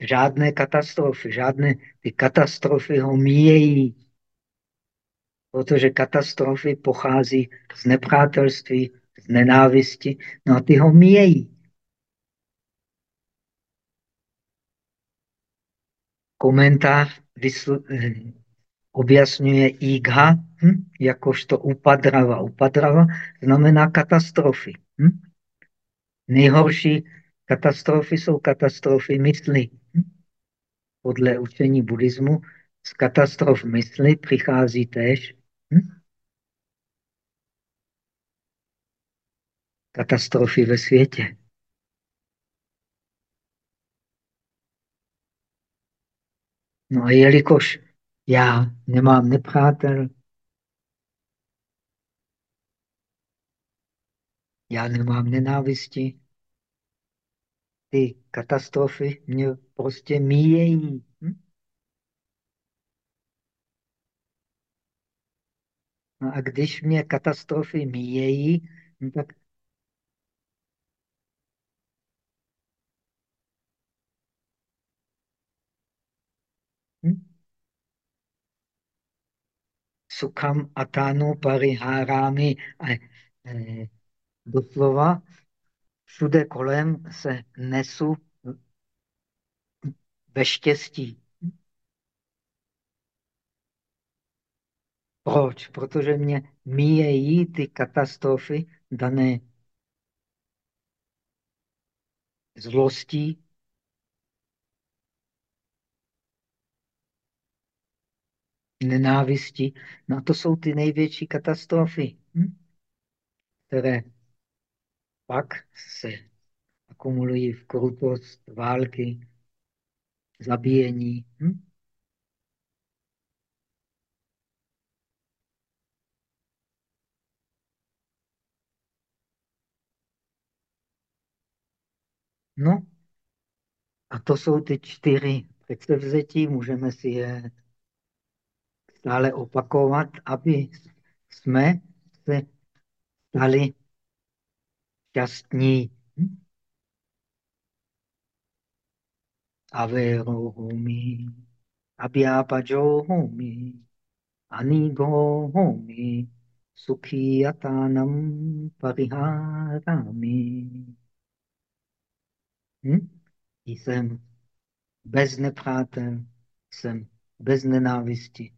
žádné katastrofy. Žádné ty katastrofy ho míjejí. Protože katastrofy pochází z nepřátelství, z nenávisti, no a ty ho míjejí. Komentář vysl... objasňuje Igha hm? jakožto upadrava. Upadrava znamená katastrofy. Hm? Nejhorší katastrofy jsou katastrofy mysli. Hm? Podle učení buddhismu z katastrof mysli přichází též hm? katastrofy ve světě. No a jelikož já nemám nepřátel, já nemám nenávisti, ty katastrofy mě prostě míjejí. Hm? No a když mě katastrofy míjejí, no tak Sukham atano parihárámi. E, doslova všude kolem se nesu ve štěstí. Proč? Protože mě míjejí ty katastrofy dané zlostí, nenávisti. No a to jsou ty největší katastrofy, hm? které pak se akumulují v krutost, války, zabíjení. Hm? No, a to jsou ty čtyři předsevzetí, můžeme si je stále opakovat, aby jsme se stali šťastní. Averohumi, abhyapajohumi, anigohumi, sukhiyatanam pariharami. Hm? Jsem bez nepřátel, jsem bez nenávisti,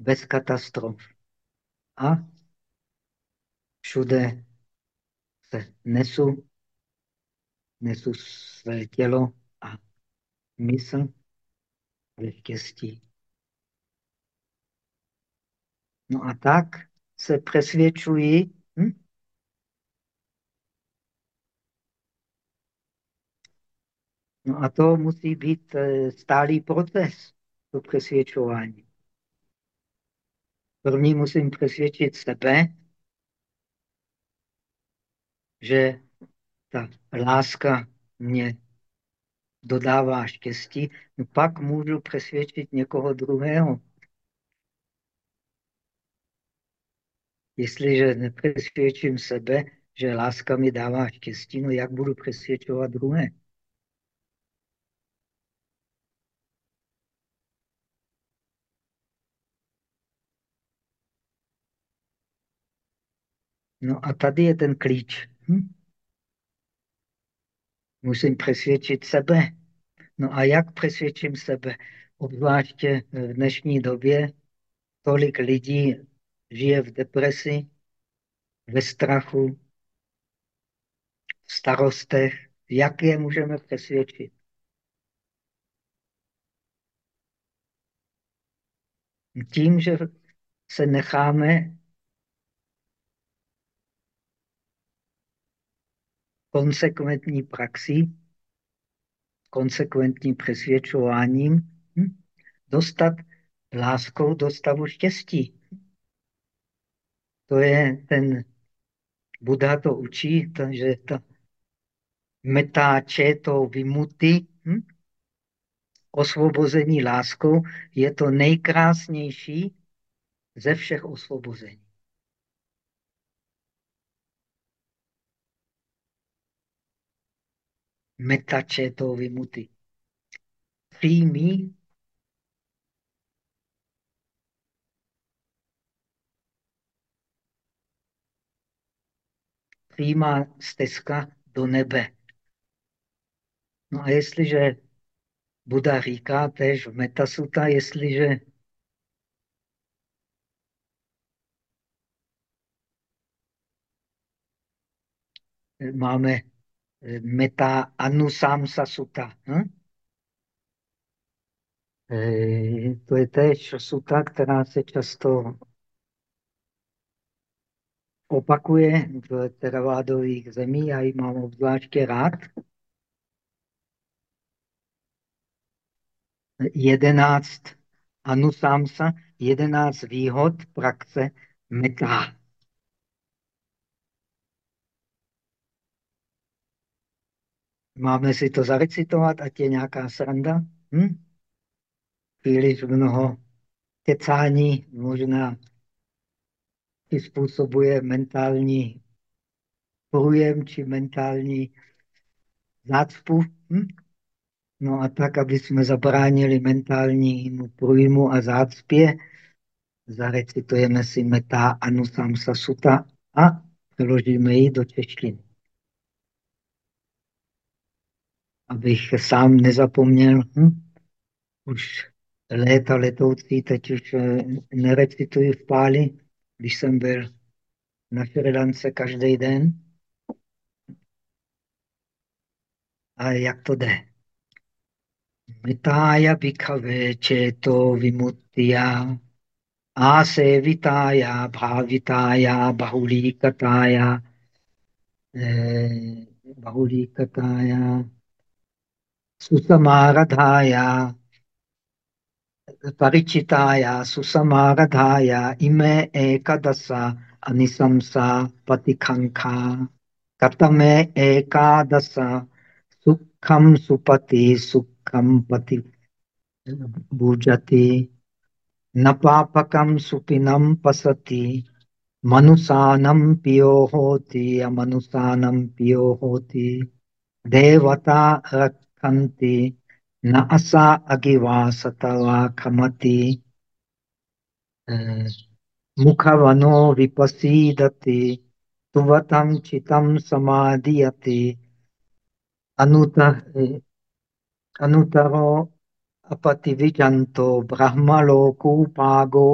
bez katastrof. A všude se nesu, nesu své tělo a mysl ve štěstí. No a tak se přesvědčuji, hm? No a to musí být eh, stálý proces, to přesvědčování. První musím přesvědčit sebe, že ta láska mě dodává štěstí, no pak můžu přesvědčit někoho druhého. Jestliže nepřesvědčím sebe, že láska mi dává štěstí, no jak budu přesvědčovat druhé? No a tady je ten klíč. Hm? Musím přesvědčit sebe. No a jak přesvědčím sebe? Obzvláště v dnešní době tolik lidí žije v depresi, ve strachu, v starostech. Jak je můžeme přesvědčit? Tím, že se necháme konsekventní praxí, konsekventním přesvědčováním hm, dostat láskou do stavu štěstí. To je ten, Buddha to učí, že ta metáče, to vymuty, hm, osvobození láskou je to nejkrásnější ze všech osvobození. Metačeto vymuty. Přímý přímá stezka do nebe. No a jestliže Buda říká tež v Metasuta, jestliže máme meta anusamsa sutta. Hm? To je též suta, která se často opakuje v teravádových zemí. Já ji mám obzvláště rád. Jedenáct anusamsa, jedenáct výhod praxe meta. Máme si to zarecitovat, ať je nějaká sranda? Hm? Příliš mnoho kecání možná ti způsobuje mentální průjem či mentální zácpu. Hm? No a tak, aby jsme zabránili mentálnímu průjmu a zácpě, zarecitujeme si meta anusamsa suta a přeložíme ji do češtiny. Abych sám nezapomněl, hm? už léta letoucí, teď už eh, nerecituji v páli, když jsem byl na Šrilance každý den. A jak to jde? Mitája bhikave četo vimuttiya asevitája bhavitája bahulíkatája eh, bahulíkatája सुसमारधाया। परिचिताया, सुसमारधाया, इमे एकादशा अनिशंसा पतिखंखा। कतमे एकादशा सुखम सुपति सुखम पति भुजति। न पापकम सुपिनम पसति मनुषानम पियो होती अमनुषानम पियो होती देवता rakhanti na asa agiva satava kamati mukhavano vipasidati tuvatam chitam samadhiyati anuta anutaro apativijanto brahmalokupago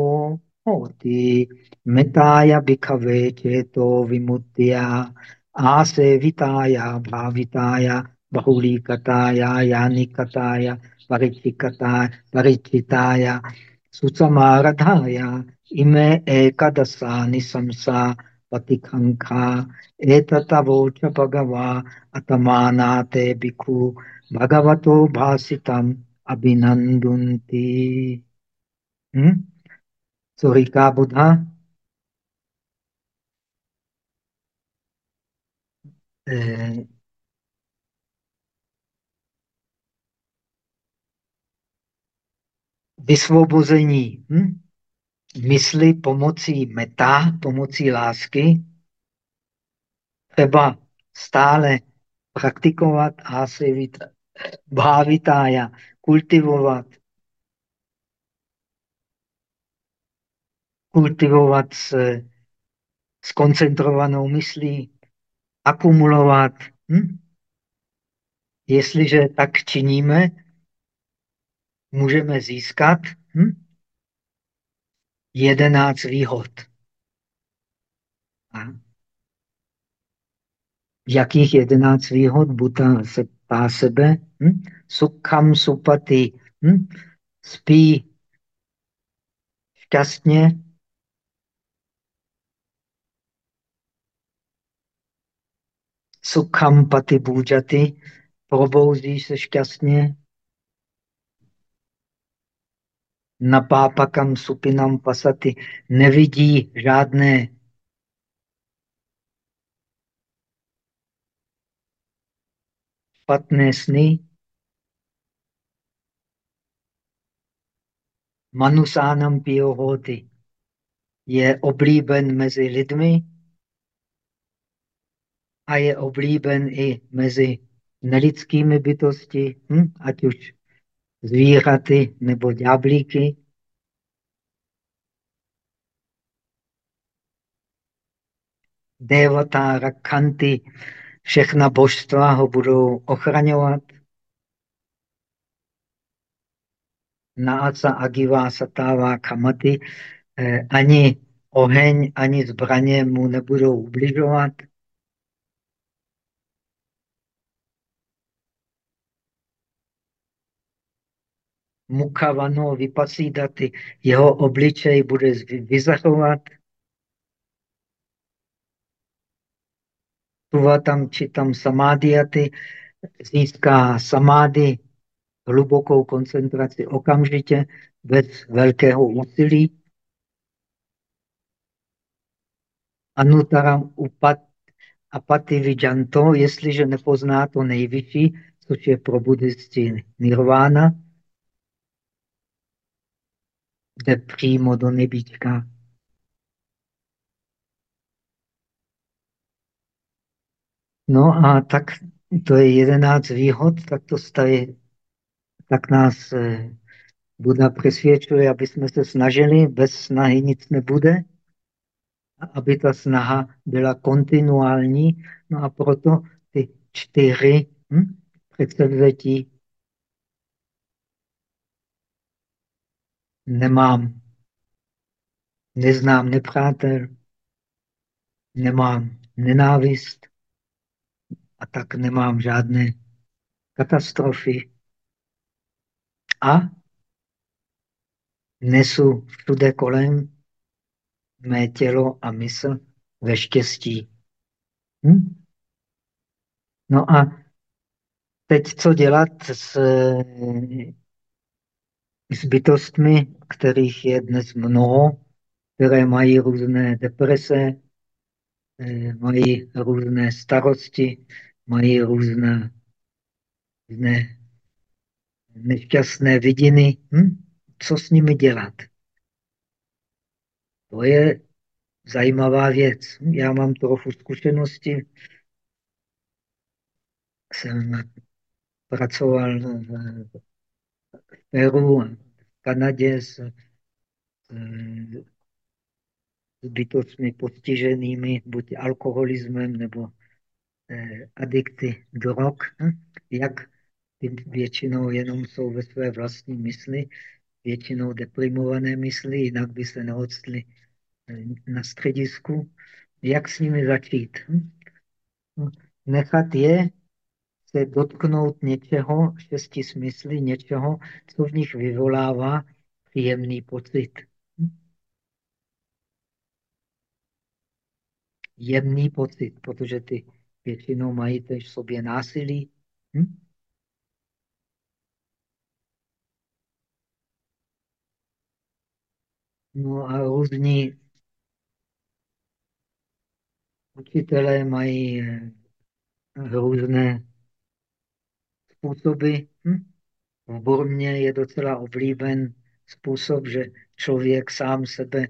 hoti metaya bhikave cheto vimuttiya asevitaya bhavitaya बहुलीकताया यानिकताय परिचिकता परिचिताया सुसमारधाय इमे एकदशा निशंसा पतिखंखा एतवोच भगवा अतमानाते भिखु भगवतो भासितम् अभिनंदुंती सोहिका हम्म? बुधा? ए, vysvobození hm? mysli pomocí meta, pomocí lásky, třeba stále praktikovat asivita, bhavitája, kultivovat, kultivovat s, s koncentrovanou myslí, akumulovat. Hm? Jestliže tak činíme, můžeme získat hm? jedenáct výhod. A jakých jedenáct výhod Buddha se ptá sebe? Hm? Sukham supati. Hm? Spí šťastně. Sukham pati bhujati. Probouzí se šťastně. Napápakam supinam pasati. Nevidí žádné špatné sny. Manusánam piyohoti je oblíben mezi lidmi a je oblíben i mezi nelidskými bytosti, hm? ať už zvířaty nebo ďáblíky. Devata, Rakhanti, všechna božstva ho budou ochraňovat. Náca, Agiva, Satava, Kamati, eh, ani oheň, ani zbraně mu nebudou ubližovat. Mukavano vypasídaty, jeho obličej bude vyzachovat. Tuvatam čitam samádiaty, získá samády, hlubokou koncentraci okamžitě, bez velkého úsilí. Anutaram upat, apaty vijanto, jestliže nepozná to nejvyšší, což je pro buddhisty nirvana, jde přímo do nebíčka. No a tak to je jedenáct výhod, tak to staví, tak nás eh, Buda přesvědčuje, aby jsme se snažili, bez snahy nic nebude, aby ta snaha byla kontinuální, no a proto ty čtyři hm, předsevzetí nemám, neznám nepřátel, nemám nenávist a tak nemám žádné katastrofy. A nesu všude kolem mé tělo a mysl ve štěstí. Hm? No a teď co dělat s, s bytostmi, kterých je dnes mnoho, které mají různé deprese, eh, mají různé starosti, mají různé, různé nešťastné vidiny. Hm? Co s nimi dělat? To je zajímavá věc. Já mám trochu zkušenosti. Jsem pracoval v Peru, v Kanadě s, bytostmi postiženými buď alkoholismem nebo eh, adikty drog, hm? jak většinou jenom jsou ve své vlastní mysli, většinou deprimované mysli, jinak by se neodstli eh, na středisku. Jak s nimi začít? Hm? Nechat je se dotknout něčeho, šesti smysly, něčeho, co v nich vyvolává příjemný pocit. Jemný pocit, protože ty většinou mají tež v sobě násilí. Hm? No a různí učitelé mají eh, různé způsoby. Hm? V Burmě je docela oblíben způsob, že člověk sám sebe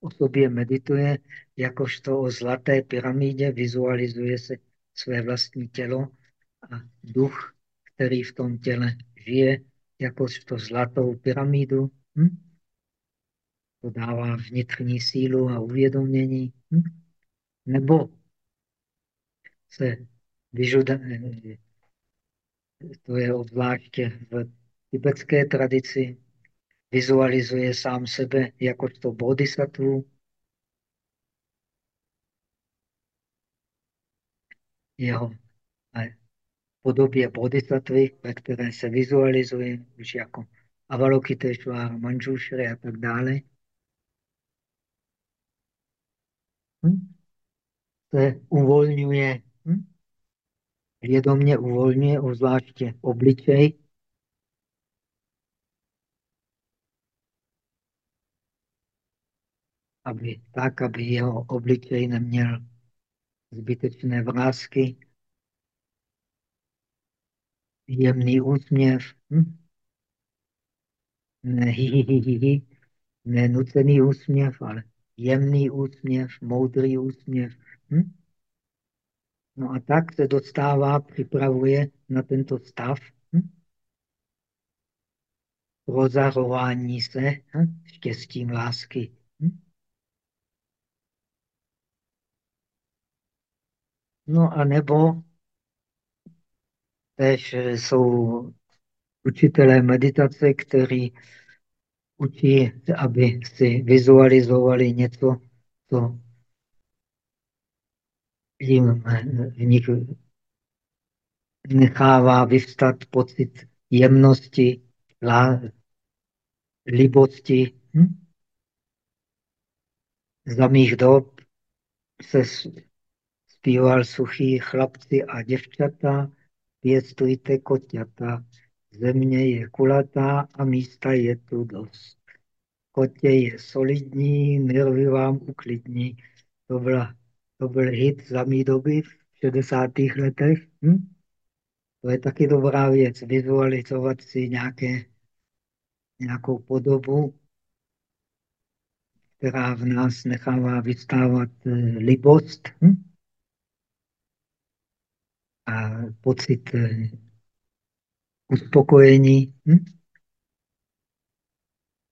o sobě medituje, jakožto o zlaté pyramídě, vizualizuje se své vlastní tělo a duch, který v tom těle žije, jakožto zlatou pyramidu. Hm? To dává vnitřní sílu a uvědomění. Hm? Nebo se vyžuda, to je obzvláště v tibetské tradici, vizualizuje sám sebe jakožto bodhisattva. Jeho podobě bodhisattvy, ve které se vizualizuje už jako Avalokiteshvara, Manjushri a tak dále. Hm? Se uvolňuje? Vědomě uvolňuje obzvláště obličej, aby, tak, aby jeho obličej neměl zbytečné vrázky, jemný úsměv, hm? ne hi, hi, hi, hi, ne nucený úsměv, ale jemný úsměv, moudrý úsměv. Hm? No a tak se dostává, připravuje na tento stav hm? rozarování se hm? štěstím lásky. Hm? No a nebo tež jsou učitelé meditace, kteří učí, aby si vizualizovali něco, co jim v nich nechává vyvstat pocit jemnosti, libosti. Hm? Za mých dob se zpíval suchý chlapci a děvčata, pěstujte koťata. Země je kulatá a místa je tu dost. Kotě je solidní, nervy vám uklidní. To byla To byl hit za mý doby v 60. letech. Hm? To je taky dobrá věc. Vizualizovat si nějaké, nějakou podobu, která v nás nechává vystávat eh, libost hm? a pocit eh, uspokojení. Hm?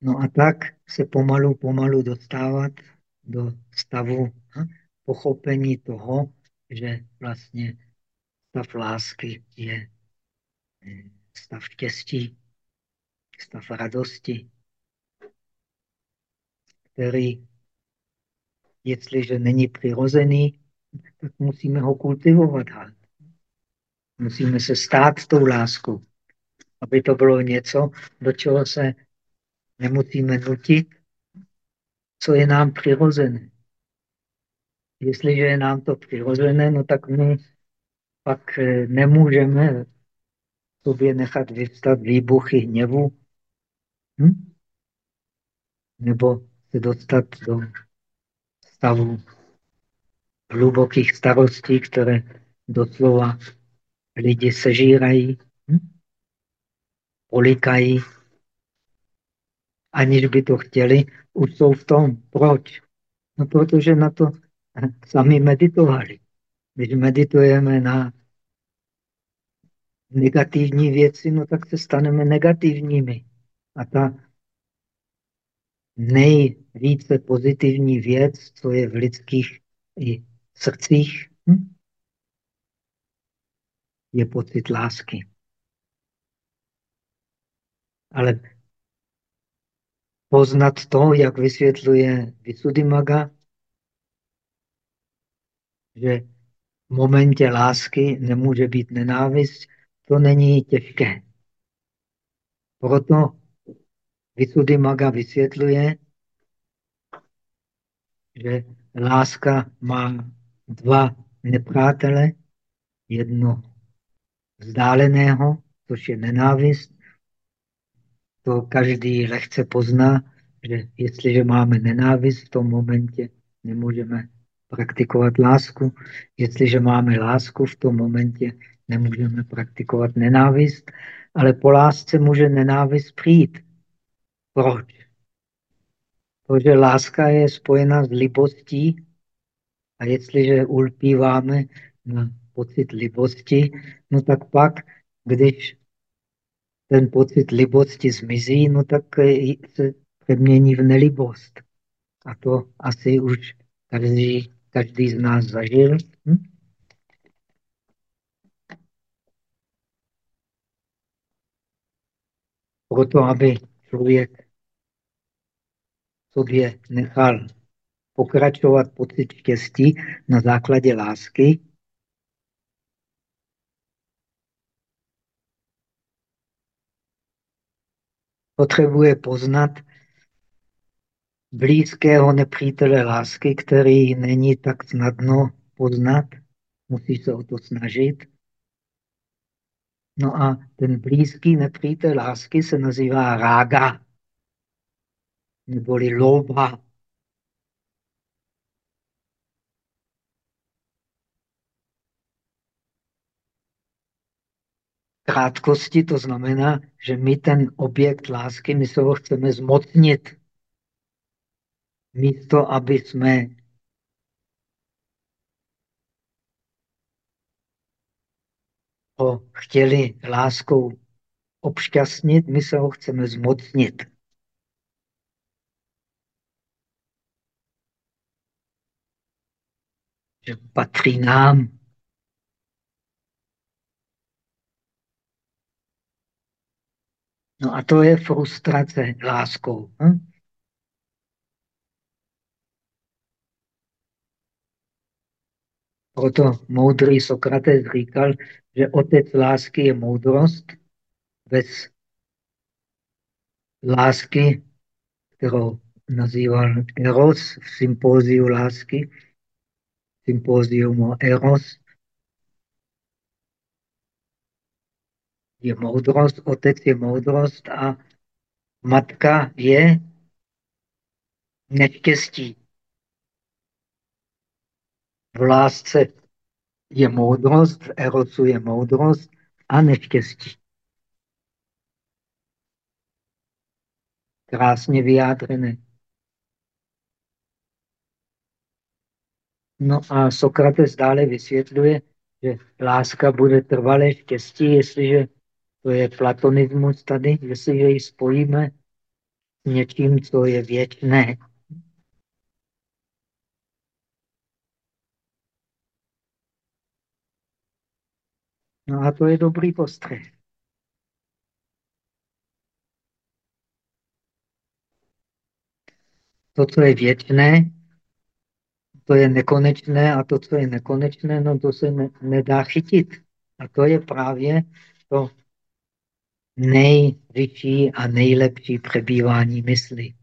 No a tak se pomalu, pomalu dostávat do stavu hm? Pochopení toho, že vlastně stav lásky je eh, stav štěstí, stav radosti, který, jestliže není přirozený, tak musíme ho kultivovat. Musíme se stát tou láskou, aby to bylo něco, do čeho se nemusíme nutit, co je nám přirozené. Jestliže je nám to přirozené, no tak my pak eh, nemůžeme sobě nechat vyvstat výbuchy hněvu hm? nebo se dostat do stavu hlubokých starostí, které doslova lidi sežírají, hm? polikají, aniž by to chtěli, už jsou v tom. Proč? No protože na to sami meditovali. Když meditujeme na negativní věci, no tak se staneme negativními. A ta nejvíce pozitivní věc, co je v lidských i srdcích, hm? je pocit lásky. Ale poznat to, jak vysvětluje Visuddhimaga, že v momentě lásky nemůže být nenávist, to není těžké. Proto Visuddhimaga vysvětluje, že láska má dva nepřátele, jedno vzdáleného, což je nenávist. To každý lehce pozná, že jestliže máme nenávist, v tom momentě nemůžeme praktikovat lásku. Jestliže máme lásku, v tom momentě nemůžeme praktikovat nenávist, ale po lásce může nenávist přijít. Proč? Protože láska je spojena s libostí a jestliže ulpíváme na pocit libosti, no tak pak, když ten pocit libosti zmizí, no tak se přemění v nelibost. A to asi už každý, každý z nás zažil. Hm? Proto, aby člověk sobě nechal pokračovat pocit štěstí na základě lásky, potřebuje poznat blízkého nepřítele lásky, který není tak snadno poznat, musí se o to snažit. No a ten blízký nepřítel lásky se nazývá rága, neboli loba. krátkosti to znamená, že my ten objekt lásky, my se ho chceme zmocnit. Místo, aby jsme ho chtěli láskou obšťastnit, my se ho chceme zmocnit. Že patří nám. No a to je frustrace láskou. Hm? Proto moudrý Sokrates říkal, že otec lásky je moudrost, bez lásky, kterou nazýval Eros v sympóziu lásky, sympózium o Eros, je moudrost, otec je moudrost a matka je neštěstí. V lásce je moudrost, v erosu je moudrost a neštěstí. Krásně vyjádřené. No a Sokrates dále vysvětluje, že láska bude trvalé štěstí, jestliže to je platonismus tady, jestliže ji spojíme s něčím, co je věčné. No a to je dobrý postřeh. To, co je věčné, to je nekonečné a to, co je nekonečné, no to se ne, nedá chytit. A to je právě to nejvyšší a nejlepší přebývání mysli.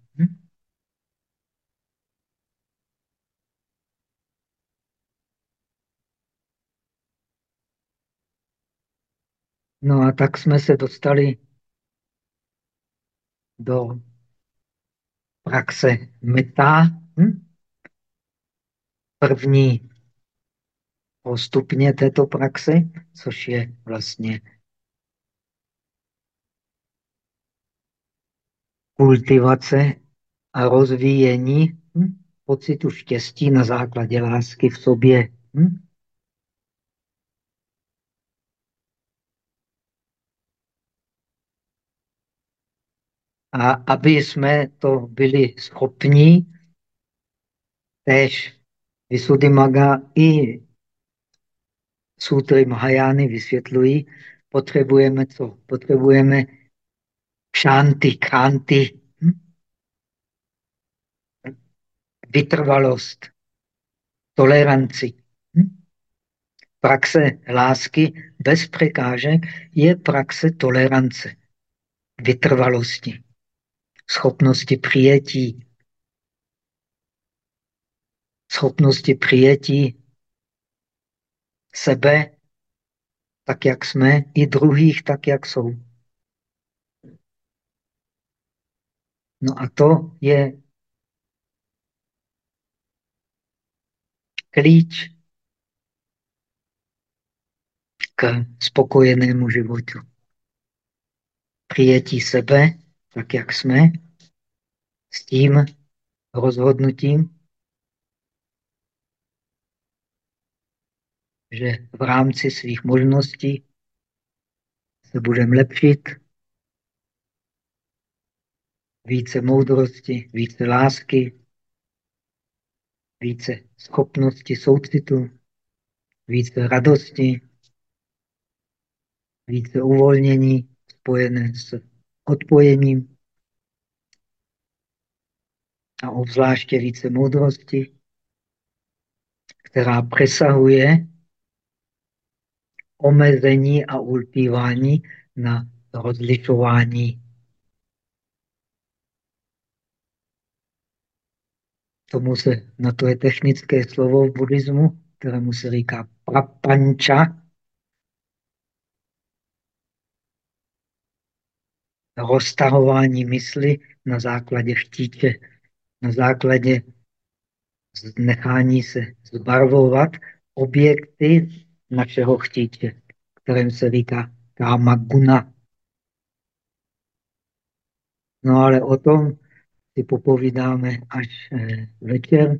No a tak jsme se dostali do praxe meta. Hm? První postupně této praxe, což je vlastně kultivace a rozvíjení hm? pocitu štěstí na základě lásky v sobě. Hm? A aby jsme to byli schopni, tež Visuddhimaga i sutry Mahajány vysvětlují, potřebujeme co? Potřebujeme šanty, kanty, hm? vytrvalost, toleranci. Hm? Praxe lásky bez překážek je praxe tolerance, vytrvalosti schopnosti přijetí, schopnosti přijetí sebe tak, jak jsme, i druhých tak, jak jsou. No a to je klíč k spokojenému životu. Přijetí sebe tak jak jsme, s tím rozhodnutím, že v rámci svých možností se budeme lepšit, více moudrosti, více lásky, více schopnosti soucitu, více radosti, více uvolnění spojené s odpojením a obzvláště více moudrosti, která přesahuje omezení a ulpívání na rozlišování. Tomu se, na to je technické slovo v buddhismu, kterému se říká prapanča, roztahování mysli na základě chtíče, na základě nechání se zbarvovat objekty našeho chtíče, kterým se říká káma guna. No ale o tom si popovídáme až eh, večer.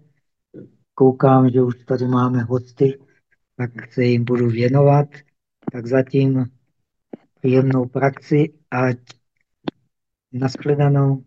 Koukám, že už tady máme hosty, tak se jim budu věnovat. Tak zatím příjemnou praxi a Nashledanou.